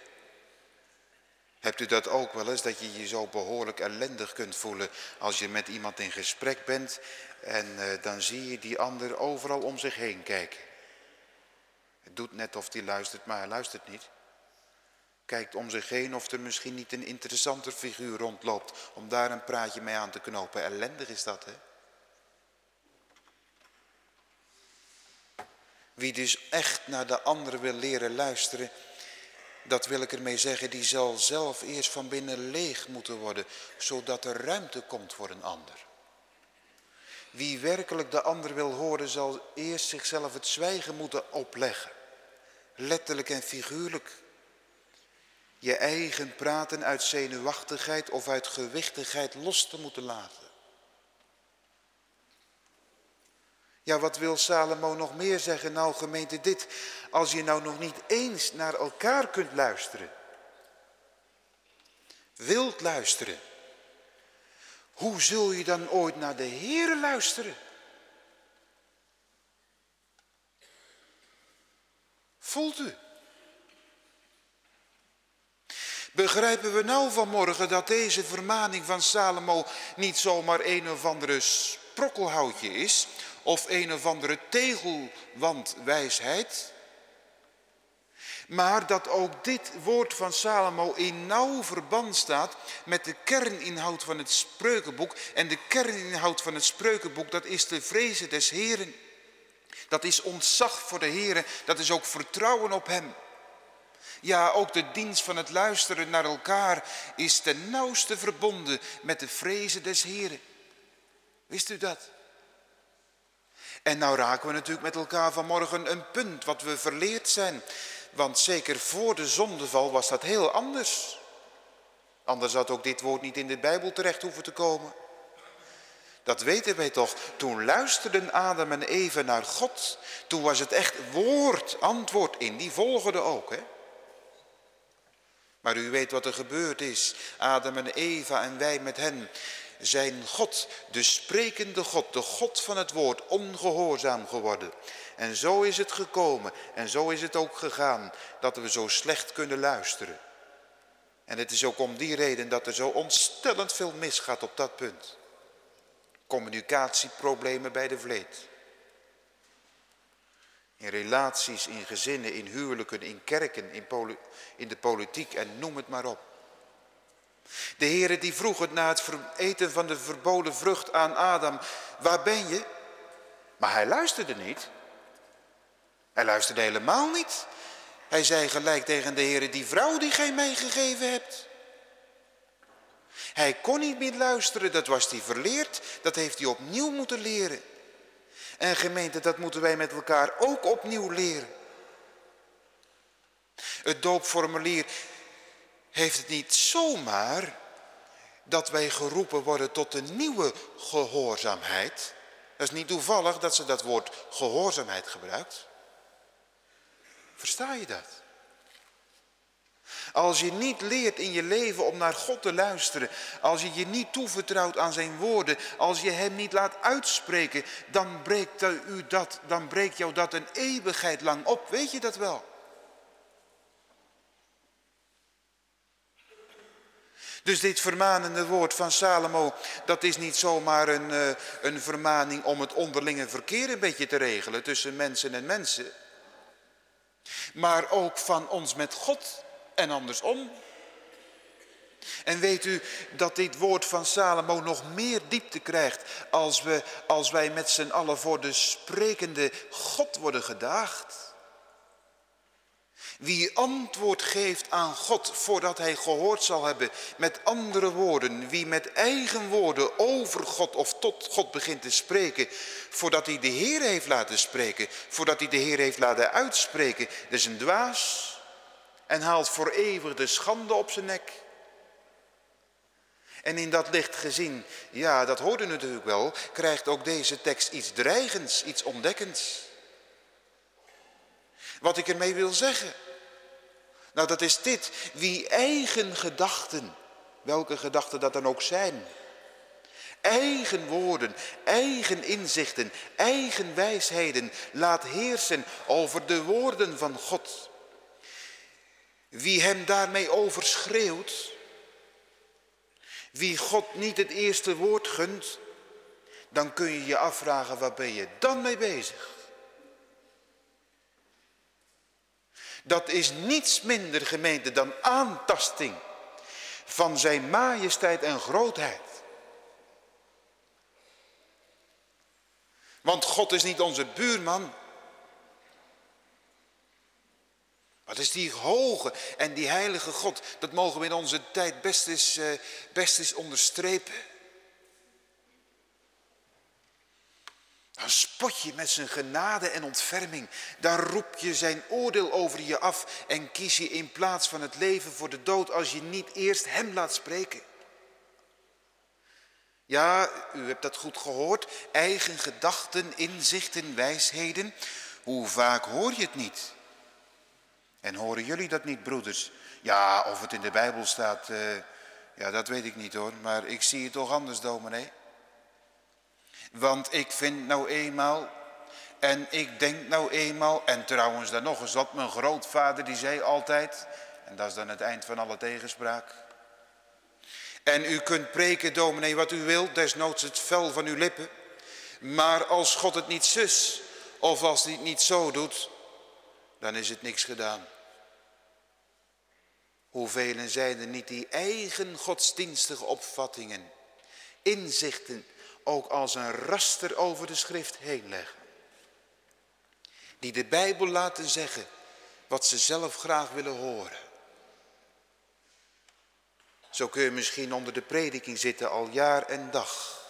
Hebt u dat ook wel eens, dat je je zo behoorlijk ellendig kunt voelen als je met iemand in gesprek bent en uh, dan zie je die ander overal om zich heen kijken. Het doet net of hij luistert, maar hij luistert niet. Kijkt om zich heen of er misschien niet een interessanter figuur rondloopt om daar een praatje mee aan te knopen. Ellendig is dat, hè? Wie dus echt naar de ander wil leren luisteren, dat wil ik ermee zeggen, die zal zelf eerst van binnen leeg moeten worden, zodat er ruimte komt voor een ander. Wie werkelijk de ander wil horen, zal eerst zichzelf het zwijgen moeten opleggen. Letterlijk en figuurlijk. Je eigen praten uit zenuwachtigheid of uit gewichtigheid los te moeten laten. Ja, wat wil Salomo nog meer zeggen? Nou, gemeente, dit. Als je nou nog niet eens naar elkaar kunt luisteren. Wilt luisteren. Hoe zul je dan ooit naar de Heer luisteren? Voelt u? Begrijpen we nou vanmorgen dat deze vermaning van Salomo niet zomaar een of andere sprokkelhoutje is, of een of andere tegelwandwijsheid. Maar dat ook dit woord van Salomo in nauw verband staat met de kerninhoud van het spreukenboek. En de kerninhoud van het spreukenboek, dat is de vrezen des Heren. Dat is ontzag voor de Heren, dat is ook vertrouwen op Hem. Ja, ook de dienst van het luisteren naar elkaar is ten nauwste verbonden met de vrezen des Heren. Wist u dat? En nou raken we natuurlijk met elkaar vanmorgen een punt wat we verleerd zijn. Want zeker voor de zondeval was dat heel anders. Anders had ook dit woord niet in de Bijbel terecht hoeven te komen. Dat weten wij toch. Toen luisterden Adam en Eva naar God. Toen was het echt woord, antwoord in. Die volgden ook. Hè? Maar u weet wat er gebeurd is. Adam en Eva en wij met hen zijn God, de sprekende God, de God van het woord, ongehoorzaam geworden. En zo is het gekomen en zo is het ook gegaan dat we zo slecht kunnen luisteren. En het is ook om die reden dat er zo ontstellend veel misgaat op dat punt. Communicatieproblemen bij de vleet. In relaties, in gezinnen, in huwelijken, in kerken, in, in de politiek en noem het maar op. De Heere die vroeg het na het eten van de verboden vrucht aan Adam, waar ben je? Maar hij luisterde niet. Hij luisterde helemaal niet. Hij zei gelijk tegen de Heere, die vrouw die gij mij gegeven hebt. Hij kon niet meer luisteren, dat was hij verleerd, dat heeft hij opnieuw moeten leren. En gemeente, dat moeten wij met elkaar ook opnieuw leren. Het doopformulier heeft het niet zomaar dat wij geroepen worden tot een nieuwe gehoorzaamheid. Dat is niet toevallig dat ze dat woord gehoorzaamheid gebruikt. Versta je dat? Als je niet leert in je leven om naar God te luisteren, als je je niet toevertrouwt aan zijn woorden, als je hem niet laat uitspreken, dan breekt, u dat, dan breekt jou dat een eeuwigheid lang op. Weet je dat wel? Dus dit vermanende woord van Salomo, dat is niet zomaar een, eh, een vermaning om het onderlinge verkeer een beetje te regelen tussen mensen en mensen. Maar ook van ons met God en andersom. En weet u dat dit woord van Salomo nog meer diepte krijgt als, we, als wij met z'n allen voor de sprekende God worden gedaagd? Wie antwoord geeft aan God voordat hij gehoord zal hebben, met andere woorden, wie met eigen woorden over God of tot God begint te spreken, voordat hij de Heer heeft laten spreken, voordat hij de Heer heeft laten uitspreken, is een dwaas en haalt voor eeuwig de schande op zijn nek. En in dat licht gezien, ja dat hoorde natuurlijk wel, krijgt ook deze tekst iets dreigends, iets ontdekkends. Wat ik ermee wil zeggen. Nou, dat is dit. Wie eigen gedachten, welke gedachten dat dan ook zijn. Eigen woorden, eigen inzichten, eigen wijsheden laat heersen over de woorden van God. Wie hem daarmee overschreeuwt, wie God niet het eerste woord gunt, dan kun je je afvragen, waar ben je dan mee bezig? Dat is niets minder gemeente dan aantasting van zijn majesteit en grootheid. Want God is niet onze buurman. Wat is die hoge en die heilige God? Dat mogen we in onze tijd best eens, uh, best eens onderstrepen. Dan spot je met zijn genade en ontferming. Dan roep je zijn oordeel over je af en kies je in plaats van het leven voor de dood als je niet eerst hem laat spreken. Ja, u hebt dat goed gehoord. Eigen gedachten, inzichten, wijsheden. Hoe vaak hoor je het niet? En horen jullie dat niet, broeders? Ja, of het in de Bijbel staat, uh, ja, dat weet ik niet hoor. Maar ik zie het toch anders, dominee. Want ik vind nou eenmaal, en ik denk nou eenmaal, en trouwens dan nog eens wat, mijn grootvader die zei altijd, en dat is dan het eind van alle tegenspraak. En u kunt preken, dominee, wat u wilt, desnoods het vel van uw lippen. Maar als God het niet zus, of als hij het niet zo doet, dan is het niks gedaan. Hoeveel zijn er niet die eigen godsdienstige opvattingen, inzichten, ook als een raster over de schrift heen leggen. Die de Bijbel laten zeggen wat ze zelf graag willen horen. Zo kun je misschien onder de prediking zitten al jaar en dag.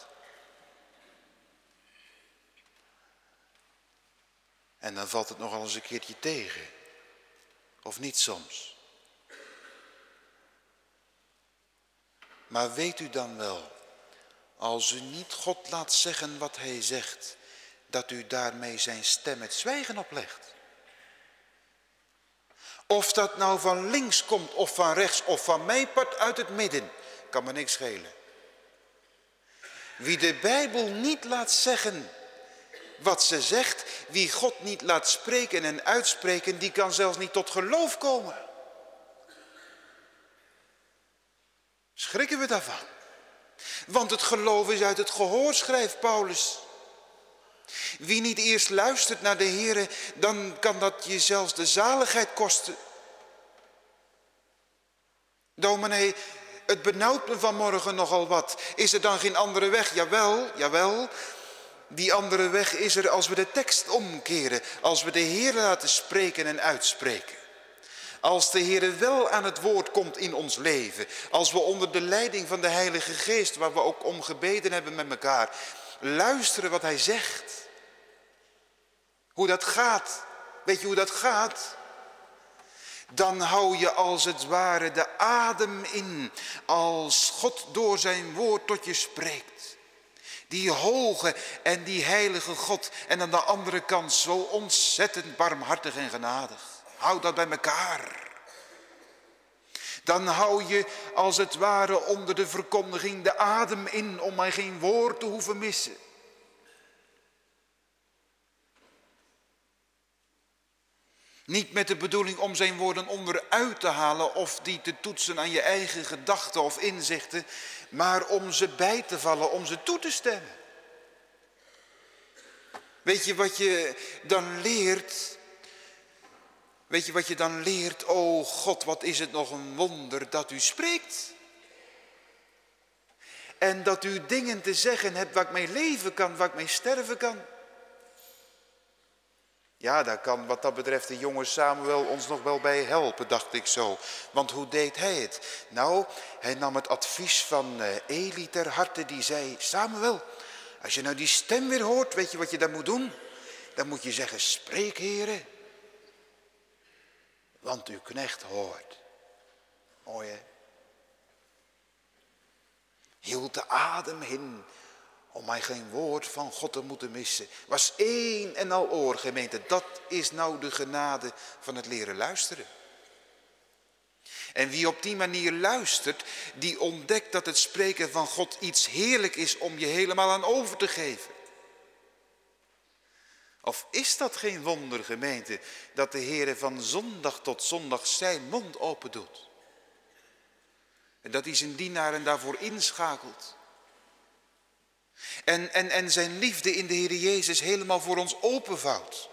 En dan valt het nogal eens een keertje tegen. Of niet soms. Maar weet u dan wel, als u niet God laat zeggen wat hij zegt, dat u daarmee zijn stem het zwijgen oplegt? Of dat nou van links komt of van rechts of van mijn part uit het midden, kan me niks schelen. Wie de Bijbel niet laat zeggen wat ze zegt, wie God niet laat spreken en uitspreken, die kan zelfs niet tot geloof komen. Schrikken we daarvan? Want het geloof is uit het gehoor, schrijft Paulus. Wie niet eerst luistert naar de Heer, dan kan dat je zelfs de zaligheid kosten. Dominee, het benauwt me vanmorgen nogal wat. Is er dan geen andere weg? Jawel, jawel. Die andere weg is er als we de tekst omkeren. Als we de Heer laten spreken en uitspreken. Als de Heer wel aan het woord komt in ons leven. Als we onder de leiding van de Heilige Geest, waar we ook om gebeden hebben met elkaar, luisteren wat Hij zegt. Hoe dat gaat. Weet je hoe dat gaat? Dan hou je als het ware de adem in als God door zijn woord tot je spreekt. Die hoge en die heilige God en aan de andere kant zo ontzettend barmhartig en genadig. Hou dat bij elkaar. Dan hou je als het ware onder de verkondiging de adem in om maar geen woord te hoeven missen. Niet met de bedoeling om zijn woorden onderuit te halen of die te toetsen aan je eigen gedachten of inzichten, maar om ze bij te vallen, om ze toe te stemmen. Weet je wat je dan leert? Weet je wat je dan leert? O God, wat is het nog een wonder dat u spreekt. En dat u dingen te zeggen hebt waar ik mee leven kan, waar ik mee sterven kan. Ja, daar kan wat dat betreft de jonge Samuel ons nog wel bij helpen, dacht ik zo. Want hoe deed hij het? Nou, hij nam het advies van uh, Eli ter harte, die zei, Samuel, als je nou die stem weer hoort, weet je wat je dan moet doen? Dan moet je zeggen, spreek heren, want uw knecht hoort. Mooi hè? Hield de adem in om mij geen woord van God te moeten missen. Was één en al oor, gemeente. Dat is nou de genade van het leren luisteren. En wie op die manier luistert, die ontdekt dat het spreken van God iets heerlijk is om je helemaal aan over te geven. Of is dat geen wonder, gemeente, dat de Heer van zondag tot zondag zijn mond open doet? En dat hij zijn dienaren daarvoor inschakelt. En, en, en zijn liefde in de Heer Jezus helemaal voor ons openvouwt.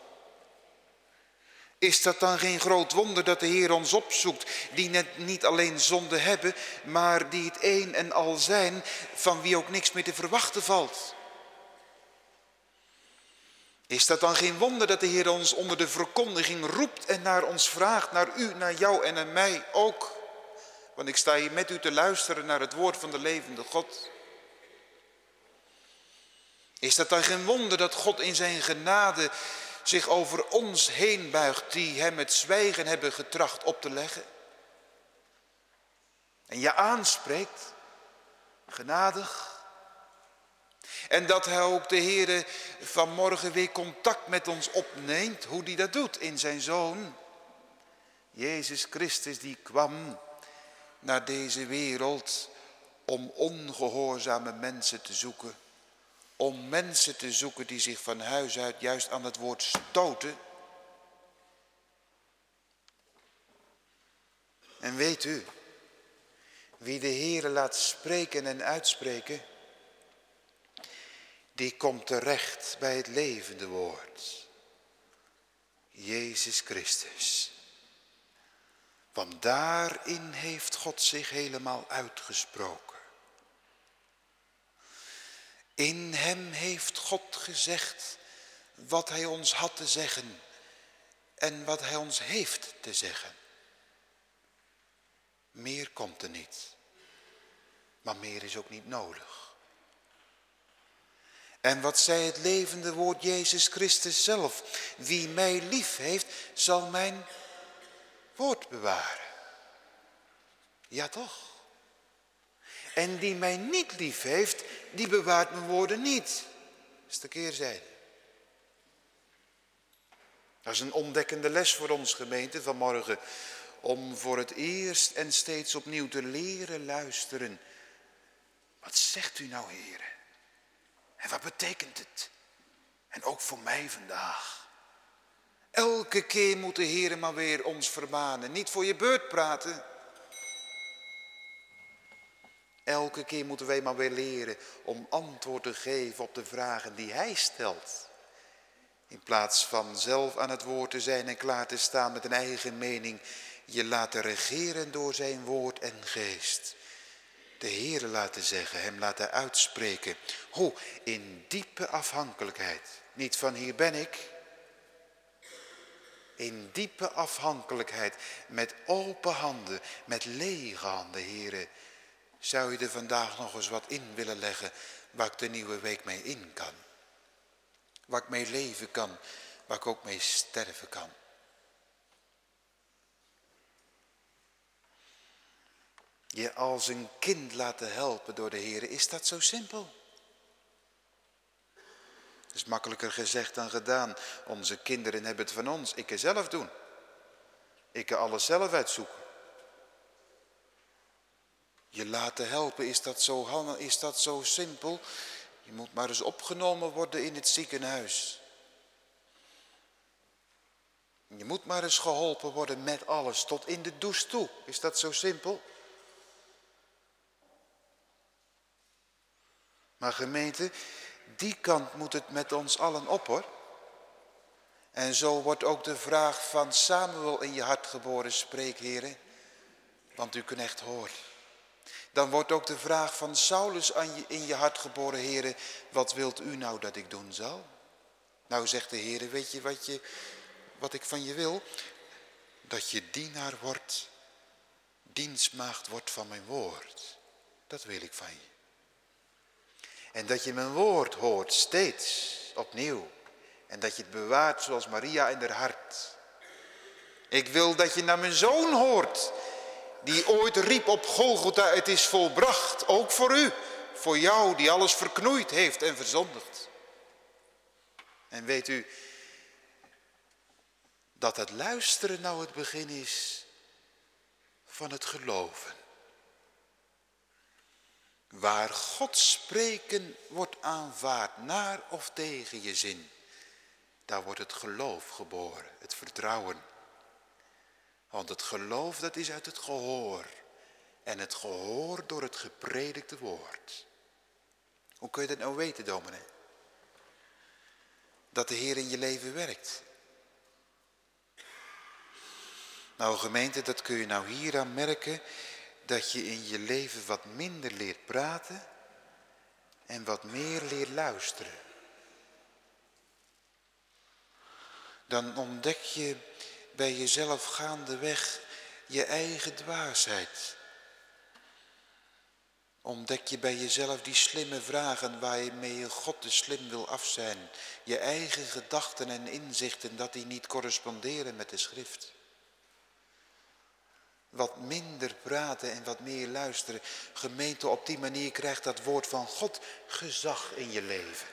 Is dat dan geen groot wonder dat de Heer ons opzoekt, die net niet alleen zonde hebben, maar die het een en al zijn, van wie ook niks meer te verwachten valt? Is dat dan geen wonder dat de Heer ons onder de verkondiging roept en naar ons vraagt, naar u, naar jou en naar mij ook? Want ik sta hier met u te luisteren naar het woord van de levende God. Is dat dan geen wonder dat God in zijn genade zich over ons heen buigt die hem het zwijgen hebben getracht op te leggen? En je aanspreekt, genadig. En dat hij ook de Heer vanmorgen weer contact met ons opneemt, hoe die dat doet in zijn Zoon. Jezus Christus die kwam naar deze wereld om ongehoorzame mensen te zoeken om mensen te zoeken die zich van huis uit juist aan het woord stoten. En weet u, wie de Heere laat spreken en uitspreken, die komt terecht bij het levende woord. Jezus Christus. Want daarin heeft God zich helemaal uitgesproken. In hem heeft God gezegd wat hij ons had te zeggen en wat hij ons heeft te zeggen. Meer komt er niet, maar meer is ook niet nodig. En wat zei het levende woord Jezus Christus zelf? Wie mij lief heeft, zal mijn woord bewaren. Ja toch? En die mij niet lief heeft, die bewaart mijn woorden niet. Dat is de keerzijde. Dat is een ontdekkende les voor ons gemeente vanmorgen. Om voor het eerst en steeds opnieuw te leren luisteren. Wat zegt u nou heren? En wat betekent het? En ook voor mij vandaag. Elke keer moet de Heer maar weer ons vermanen. Niet voor je beurt praten. Elke keer moeten wij maar weer leren om antwoord te geven op de vragen die Hij stelt. In plaats van zelf aan het woord te zijn en klaar te staan met een eigen mening, je laten regeren door zijn woord en geest. De Heere laten zeggen, hem laten uitspreken. Hoe? In diepe afhankelijkheid. Niet van hier ben ik. In diepe afhankelijkheid, met open handen, met lege handen, heren. Zou je er vandaag nog eens wat in willen leggen waar ik de nieuwe week mee in kan? Waar ik mee leven kan, waar ik ook mee sterven kan. Je als een kind laten helpen door de Heer, is dat zo simpel? Dat is makkelijker gezegd dan gedaan. Onze kinderen hebben het van ons. Ik kan zelf doen. Ik kan alles zelf uitzoeken. Je laten helpen, is dat zo, is dat zo simpel? Je moet maar eens opgenomen worden in het ziekenhuis. Je moet maar eens geholpen worden met alles, tot in de douche toe. Is dat zo simpel? Maar gemeente, die kant moet het met ons allen op hoor. En zo wordt ook de vraag van Samuel in je hart geboren, spreek heren, want u knecht hoort. Dan wordt ook de vraag van Saulus in je hart geboren, heren, wat wilt u nou dat ik doen zal? Nou zegt de heren, weet je wat, je wat ik van je wil? Dat je dienaar wordt, dienstmaagd wordt van mijn woord. Dat wil ik van je. En dat je mijn woord hoort steeds opnieuw. En dat je het bewaart zoals Maria in haar hart. Ik wil dat je naar mijn zoon hoort die ooit riep op Golgotha, het is volbracht, ook voor u, voor jou die alles verknoeid heeft en verzondigd. En weet u dat het luisteren nou het begin is van het geloven. Waar God spreken wordt aanvaard, naar of tegen je zin, daar wordt het geloof geboren, het vertrouwen. Want het geloof dat is uit het gehoor. En het gehoor door het gepredikte woord. Hoe kun je dat nou weten, dominee? Dat de Heer in je leven werkt. Nou gemeente, dat kun je nou hieraan merken. Dat je in je leven wat minder leert praten. En wat meer leert luisteren. Dan ontdek je bij jezelf gaandeweg je eigen dwaasheid. Ontdek je bij jezelf die slimme vragen waar je God te slim wil af zijn. Je eigen gedachten en inzichten dat die niet corresponderen met de schrift. Wat minder praten en wat meer luisteren. Gemeente op die manier krijgt dat woord van God gezag in je leven.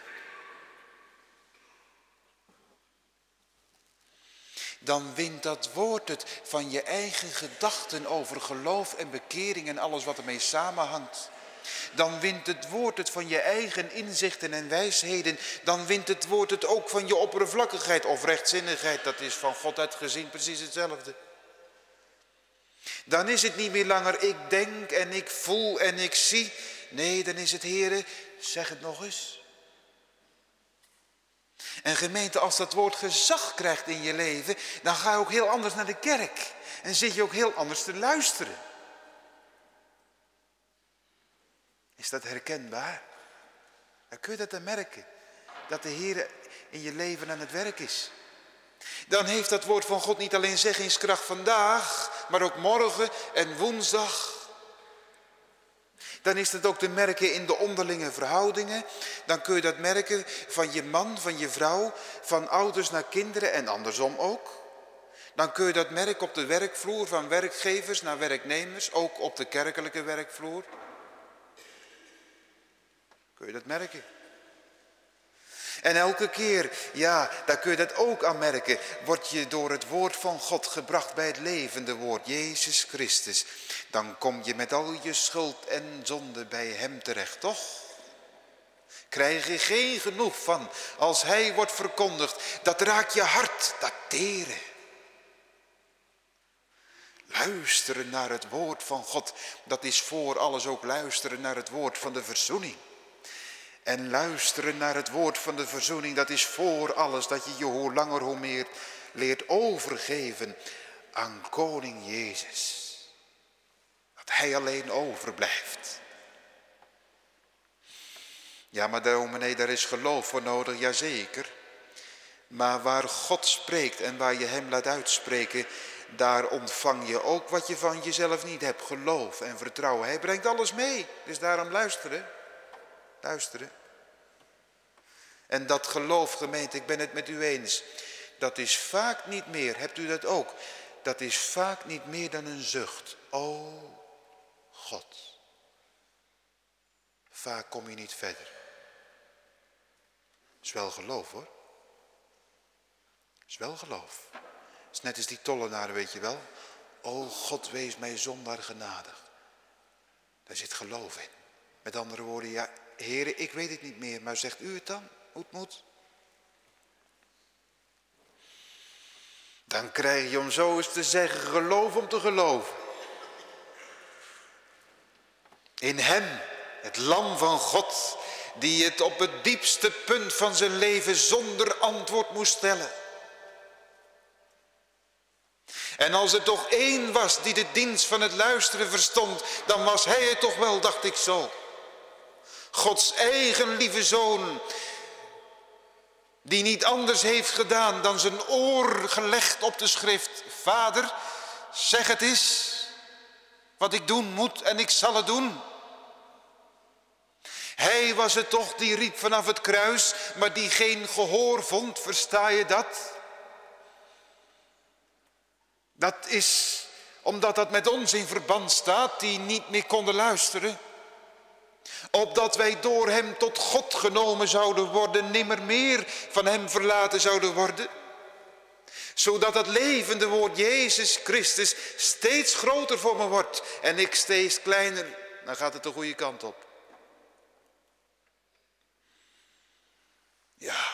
dan wint dat woord het van je eigen gedachten over geloof en bekering en alles wat ermee samenhangt. Dan wint het woord het van je eigen inzichten en wijsheden. Dan wint het woord het ook van je oppervlakkigheid of rechtzinnigheid. Dat is van God uitgezien precies hetzelfde. Dan is het niet meer langer ik denk en ik voel en ik zie. Nee, dan is het Heere, zeg het nog eens.
En gemeente, als dat woord gezag krijgt in je leven, dan ga je ook heel anders naar de kerk. En zit je ook heel anders te luisteren. Is dat herkenbaar? Dan kun je dat dan merken. Dat de Heer in je leven aan het werk is. Dan heeft dat woord van God niet alleen zeggingskracht vandaag, maar ook morgen en woensdag. Dan is het ook te merken in de onderlinge verhoudingen. Dan kun je dat merken van je man, van je vrouw, van ouders naar kinderen en andersom ook. Dan kun je dat merken op de werkvloer van werkgevers naar werknemers, ook op de kerkelijke werkvloer. Kun je dat merken? En elke keer, ja, daar kun je dat ook aan merken, word je door het woord van God gebracht bij het levende woord, Jezus Christus. Dan kom je met al je schuld en zonde bij hem terecht, toch? Krijg je geen genoeg van als hij wordt verkondigd. Dat raakt je hart, dat teren. Luisteren naar het woord van God, dat is voor alles ook luisteren naar het woord van de verzoening. En luisteren naar het woord van de verzoening, dat is voor alles dat je je hoe langer hoe meer leert overgeven aan koning Jezus. Dat hij alleen overblijft. Ja, maar dominee, daar is geloof voor nodig, jazeker. Maar waar God spreekt en waar je hem laat uitspreken, daar ontvang je ook wat je van jezelf niet hebt. Geloof en vertrouwen. Hij brengt alles mee. Dus daarom luisteren. Luisteren. En dat geloof, gemeente, ik ben het met u eens. Dat is vaak niet meer, hebt u dat ook? Dat is vaak niet meer dan een zucht. O God. Vaak kom je niet verder. is wel geloof hoor. is wel geloof. is net als die tollenaar, weet je wel. O God, wees mij zondaar genadig. Daar zit geloof in. Met andere woorden, ja, heren, ik weet het niet meer, maar zegt u het dan? Hoe het moet? Dan krijg je om zo eens te zeggen, geloof om te geloven. In hem, het lam van God, die het op het diepste punt van zijn leven zonder antwoord moest stellen. En als er toch één was die de dienst van het luisteren verstond, dan was hij het toch wel, dacht ik zo. Gods eigen lieve zoon, die niet anders heeft gedaan dan zijn oor gelegd op de schrift. Vader, zeg het eens wat ik doen moet en ik zal het doen. Hij was het toch die riep vanaf het kruis, maar die geen gehoor vond, versta je dat? Dat is omdat dat met ons in verband staat, die niet meer konden luisteren. Opdat wij door hem tot God genomen zouden worden, nimmer meer van hem verlaten zouden worden. Zodat het levende woord Jezus Christus steeds groter voor me wordt en ik steeds kleiner. Dan gaat het de goede kant op. Ja,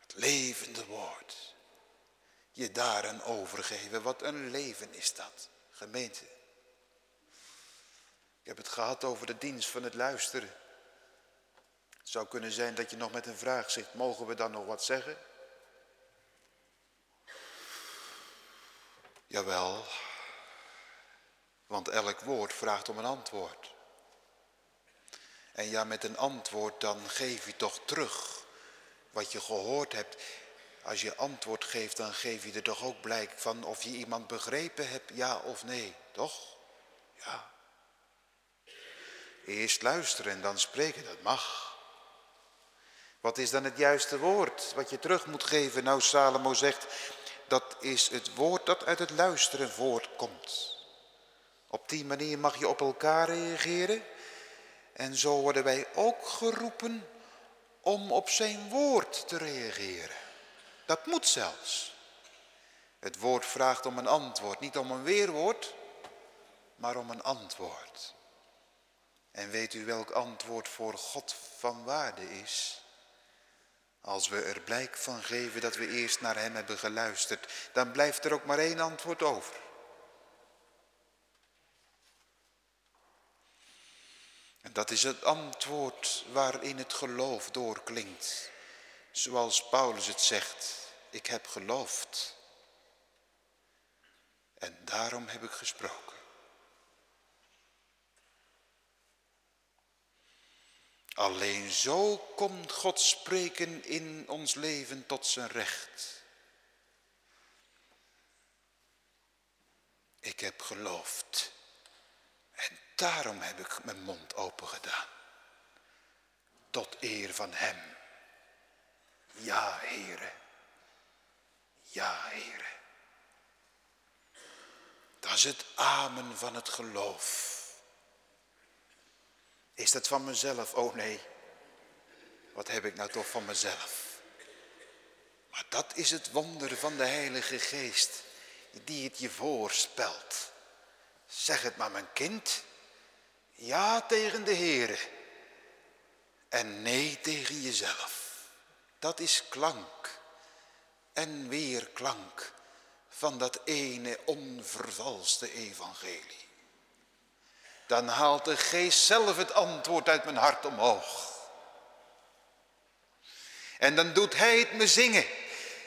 het levende woord. Je daaraan overgeven. Wat een leven is dat, gemeente. Heb het gehad over de dienst van het luisteren. Het zou kunnen zijn dat je nog met een vraag zit. Mogen we dan nog wat zeggen? Jawel, want elk woord vraagt om een antwoord. En ja, met een antwoord dan geef je toch terug wat je gehoord hebt. Als je antwoord geeft, dan geef je er toch ook blijk van of je iemand begrepen hebt, ja of nee, toch? Ja. Eerst luisteren en dan spreken, dat mag. Wat is dan het juiste woord wat je terug moet geven? Nou, Salomo zegt, dat is het woord dat uit het luisteren voortkomt. Op die manier mag je op elkaar reageren. En zo worden wij ook geroepen om op zijn woord te reageren. Dat moet zelfs. Het woord vraagt om een antwoord, niet om een weerwoord, maar om een antwoord. En weet u welk antwoord voor God van waarde is? Als we er blijk van geven dat we eerst naar Hem hebben geluisterd, dan blijft er ook maar één antwoord over. En dat is het antwoord waarin het geloof doorklinkt. Zoals Paulus het zegt, ik heb geloofd. En daarom heb ik gesproken. Alleen zo komt God spreken in ons leven tot zijn recht. Ik heb geloofd. En daarom heb ik mijn mond open gedaan. Tot eer van hem. Ja, heren. Ja, heren. Dat is het amen van het geloof. Is dat van mezelf? Oh nee. Wat heb ik nou toch van mezelf? Maar dat is het wonder van de Heilige Geest die het je voorspelt. Zeg het maar mijn kind. Ja tegen de Heere. En nee tegen jezelf. Dat is klank en weer klank van dat ene onvervalste evangelie. Dan haalt de geest zelf het antwoord uit mijn hart omhoog. En dan doet hij het me zingen.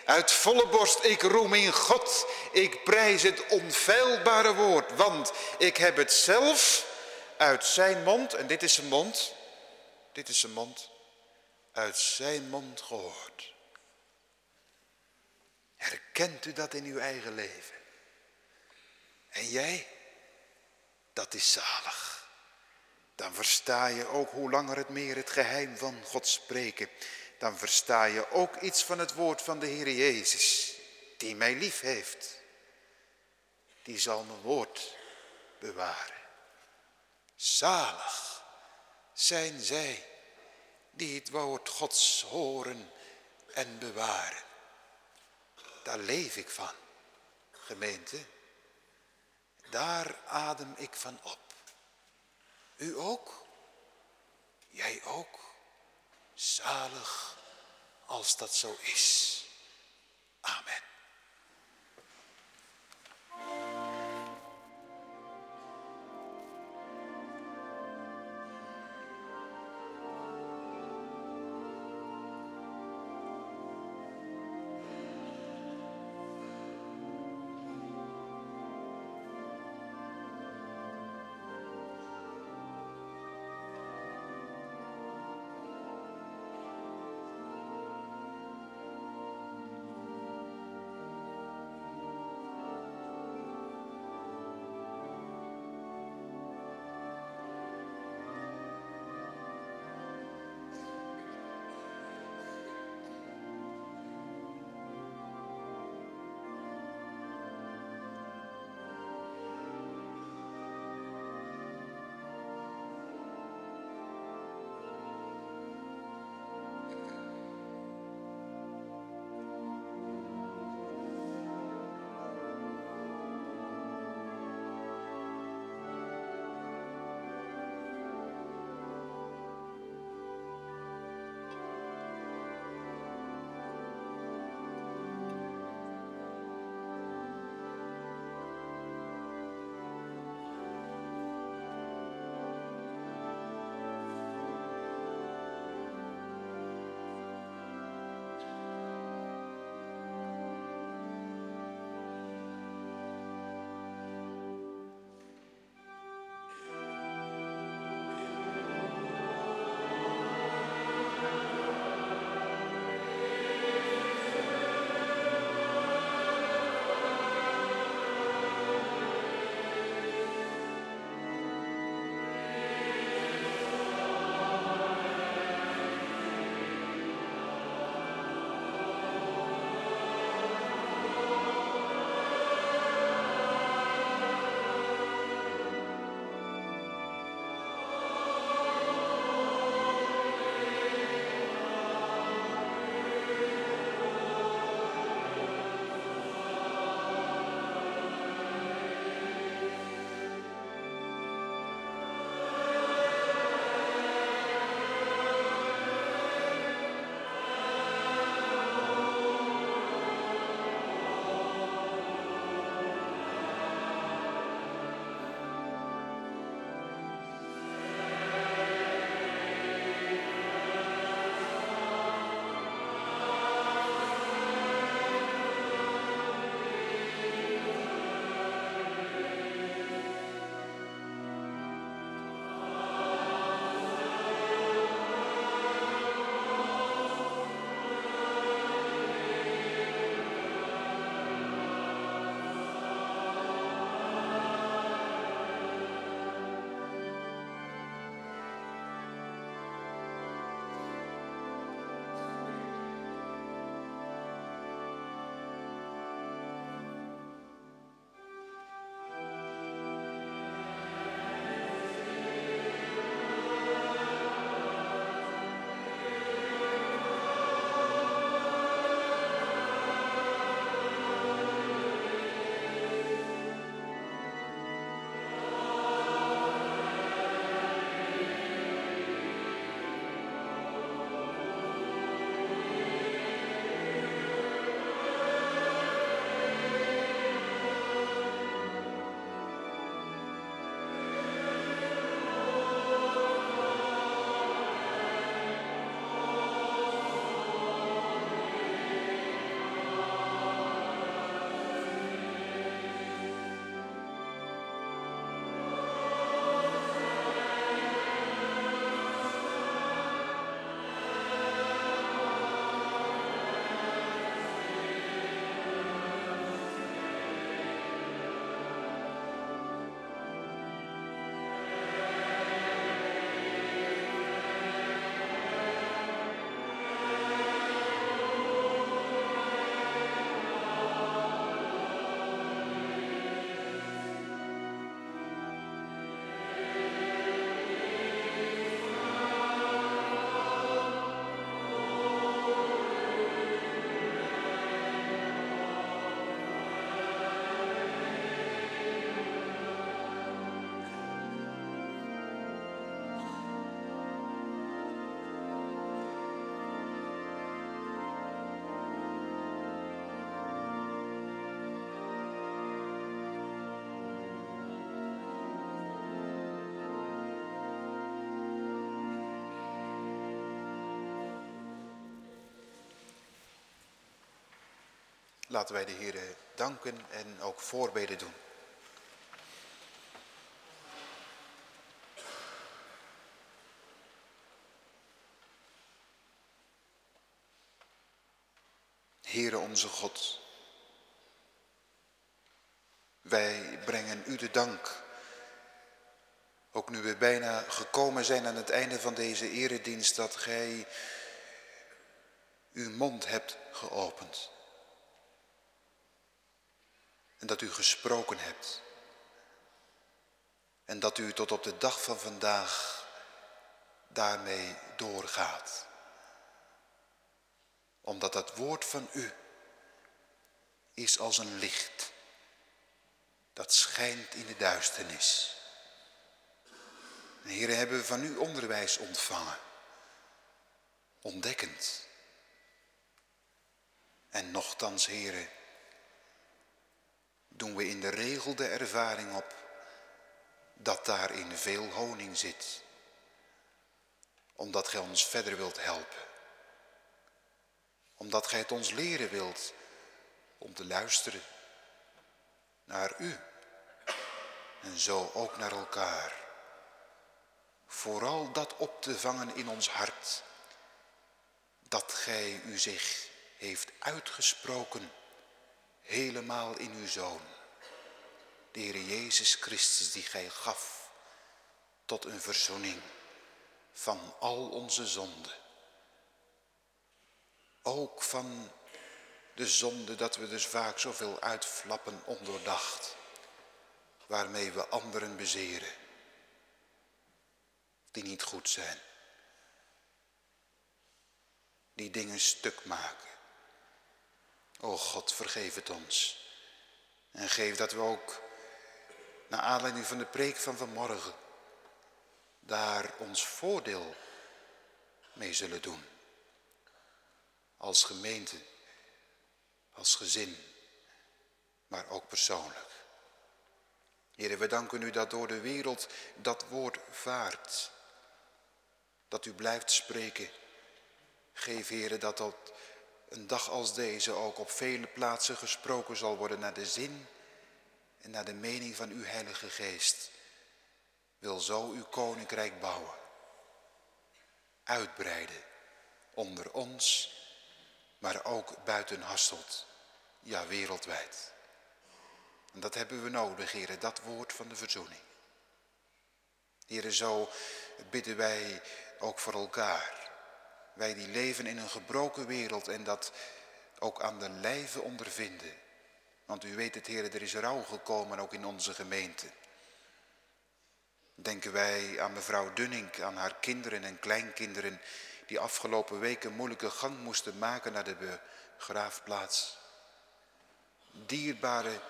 Uit volle borst, ik roem in God, ik prijs het onfeilbare woord, want ik heb het zelf uit zijn mond, en dit is zijn mond, dit is zijn mond, uit zijn mond gehoord. Herkent u dat in uw eigen leven? En jij? Dat is zalig. Dan versta je ook hoe langer het meer het geheim van God spreken. Dan versta je ook iets van het woord van de Heer Jezus, die mij lief heeft. Die zal mijn woord bewaren. Zalig zijn zij die het woord Gods horen en bewaren. Daar leef ik van, gemeente. Daar adem ik van op. U ook? Jij ook? Zalig als dat zo is. Amen. Laten wij de Heer danken en ook voorbeden doen. Heere onze God, wij brengen u de dank. Ook nu we bijna gekomen zijn aan het einde van deze eredienst, dat gij uw mond hebt geopend. En dat u gesproken hebt. En dat u tot op de dag van vandaag daarmee doorgaat. Omdat dat woord van u is als een licht dat schijnt in de duisternis. En heren, hebben we van u onderwijs ontvangen, ontdekkend. En nochtans, heren, doen we in de regel de ervaring op dat daarin veel honing zit. Omdat gij ons verder wilt helpen. Omdat gij het ons leren wilt om te luisteren naar u. En zo ook naar elkaar. Vooral dat op te vangen in ons hart. Dat gij u zich heeft uitgesproken helemaal in uw Zoon. De Heer Jezus Christus die gij gaf tot een verzoening van al onze zonden. Ook van de zonde dat we dus vaak zoveel uitflappen ondoordacht, waarmee we anderen bezeren, die niet goed zijn, die dingen stuk maken. O God, vergeef het ons. En geef dat we ook, naar aanleiding van de preek van vanmorgen, daar ons voordeel mee zullen doen. Als gemeente, als gezin, maar ook persoonlijk. Heren, we danken u dat door de wereld dat woord vaart. Dat u blijft spreken. Geef, heren, dat dat een dag als deze ook op vele plaatsen gesproken zal worden naar de zin en naar de mening van uw Heilige Geest. Wil zo uw koninkrijk bouwen, uitbreiden onder ons, maar ook buiten Hasselt, ja wereldwijd. En dat hebben we nodig, heren, dat woord van de verzoening. Heren, zo bidden wij ook voor elkaar. Wij die leven in een gebroken wereld en dat ook aan de lijve ondervinden. Want u weet het, heren, er is rouw gekomen ook in onze gemeente. Denken wij aan mevrouw Dunning, aan haar kinderen en kleinkinderen... die afgelopen weken een moeilijke gang moesten maken naar de begraafplaats. Dierbare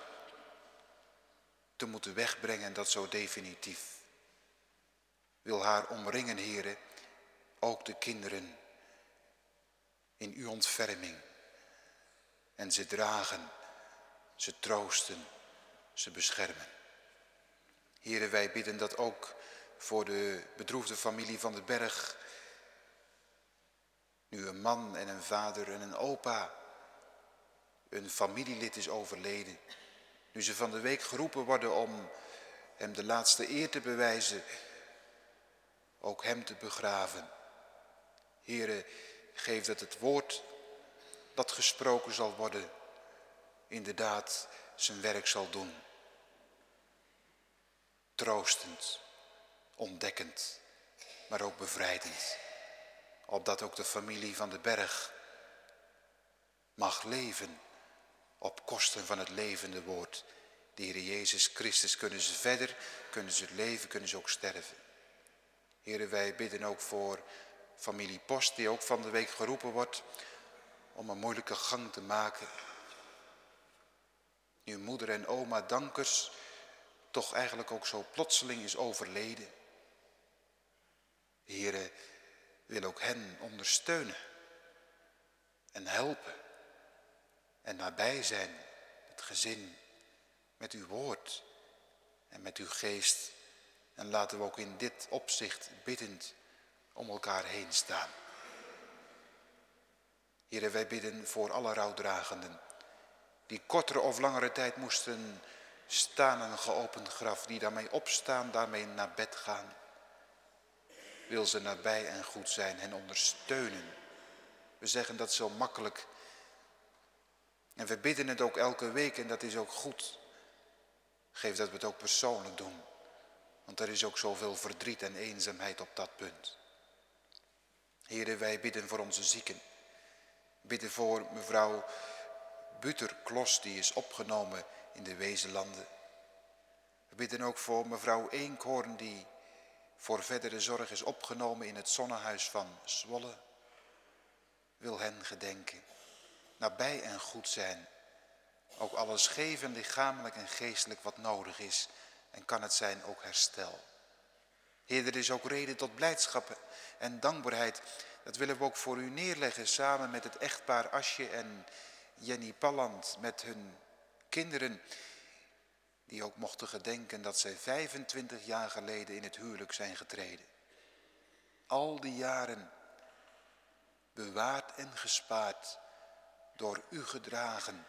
te moeten wegbrengen en dat zo definitief. Wil haar omringen, heren, ook de kinderen in uw ontferming. En ze dragen, ze troosten, ze beschermen. Heren, wij bidden dat ook voor de bedroefde familie van de berg. Nu een man en een vader en een opa, een familielid is overleden. Nu ze van de week geroepen worden om hem de laatste eer te bewijzen, ook hem te begraven. Heren, geef dat het woord dat gesproken zal worden, inderdaad zijn werk zal doen. Troostend, ontdekkend, maar ook bevrijdend. Opdat ook de familie van de berg mag leven op kosten van het levende woord. De Heer Jezus Christus kunnen ze verder, kunnen ze leven, kunnen ze ook sterven. Heren, wij bidden ook voor familie Post, die ook van de week geroepen wordt om een moeilijke gang te maken. Nu moeder en oma Dankers toch eigenlijk ook zo plotseling is overleden. De Heer wil ook hen ondersteunen en helpen en nabij zijn, het gezin, met uw woord en met uw geest. En laten we ook in dit opzicht biddend om elkaar heen staan. Heren, wij bidden voor alle rouwdragenden die kortere of langere tijd moesten staan in een geopend graf, die daarmee opstaan, daarmee naar bed gaan. Wil ze nabij en goed zijn, hen ondersteunen. We zeggen dat zo makkelijk. En we bidden het ook elke week en dat is ook goed. Geef dat we het ook persoonlijk doen. Want er is ook zoveel verdriet en eenzaamheid op dat punt. Heren, wij bidden voor onze zieken. Bidden voor mevrouw Buter-Klos, die is opgenomen in de Wezenlanden. We bidden ook voor mevrouw Eenkhoorn, die voor verdere zorg is opgenomen in het zonnehuis van Zwolle. Wil hen gedenken, nabij en goed zijn. Ook alles geven, lichamelijk en geestelijk, wat nodig is. En kan het zijn ook herstel. Heer, er is ook reden tot blijdschap en dankbaarheid. Dat willen we ook voor u neerleggen samen met het echtpaar Asje en Jenny Palland met hun kinderen. Die ook mochten gedenken dat zij 25 jaar geleden in het huwelijk zijn getreden. Al die jaren bewaard en gespaard, door u gedragen,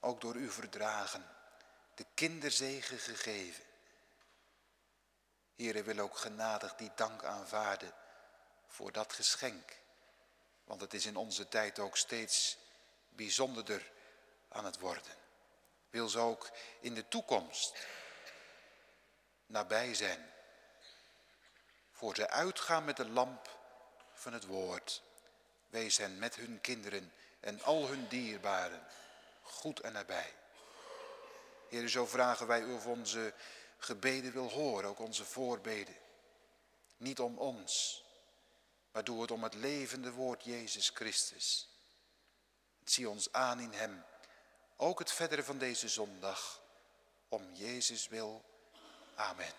ook door u verdragen, de kinderzegen gegeven. Heren wil ook genadig die dank aanvaarden voor dat geschenk. Want het is in onze tijd ook steeds bijzonderder aan het worden. Wil ze ook in de toekomst nabij zijn. Voor ze uitgaan met de lamp van het woord. Wees hen met hun kinderen en al hun dierbaren goed en nabij. Heer, zo vragen wij u of onze gebeden wil horen, ook onze voorbeden. Niet om ons, maar doe het om het levende woord Jezus Christus. Zie ons aan in Hem, ook het verdere van deze zondag, om Jezus wil. Amen.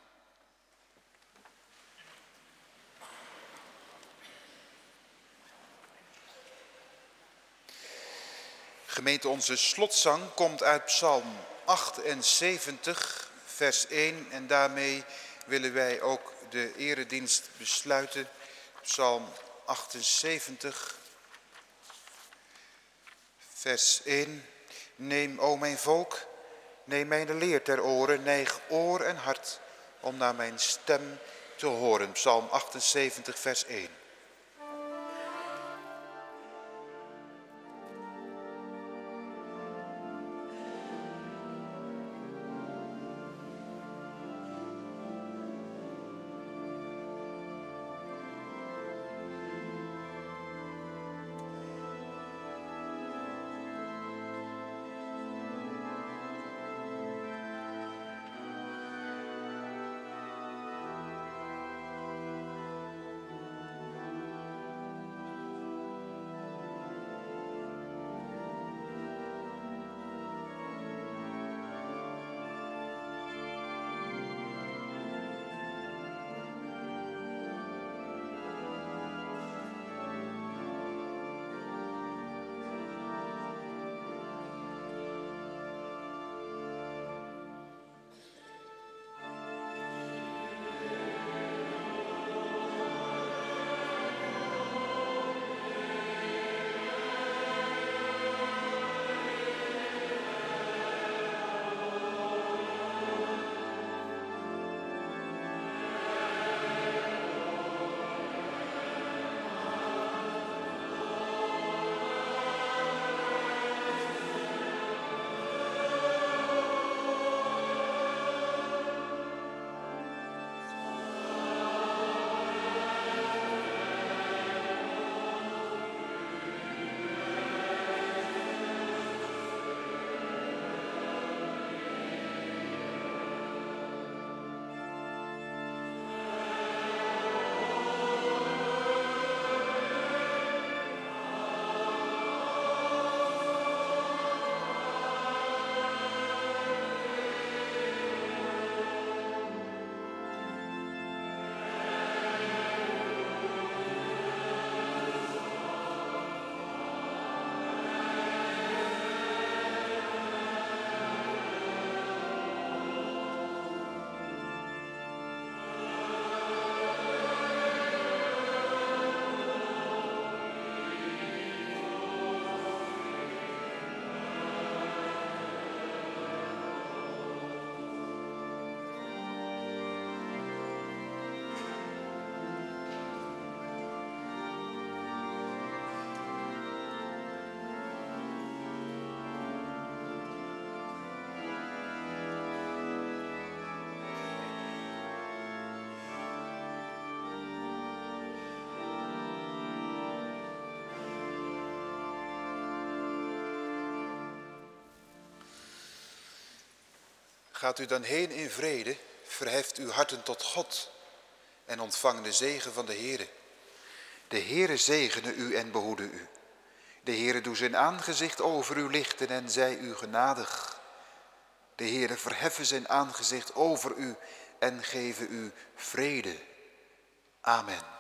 Gemeente, onze slotzang komt uit Psalm 78, vers 1. En daarmee willen wij ook de eredienst besluiten. Psalm 78, vers 1. Neem, o mijn volk, neem mijn leer ter oren, neig oor en hart om naar mijn stem te horen. Psalm 78, vers 1. Gaat u dan heen in vrede, verheft uw harten tot God en ontvang de zegen van de Heere. De Heere zegene u en behoede u. De Heere doe zijn aangezicht over u lichten en zij u genadig. De Heere verheffen zijn aangezicht over u en geven u vrede. Amen.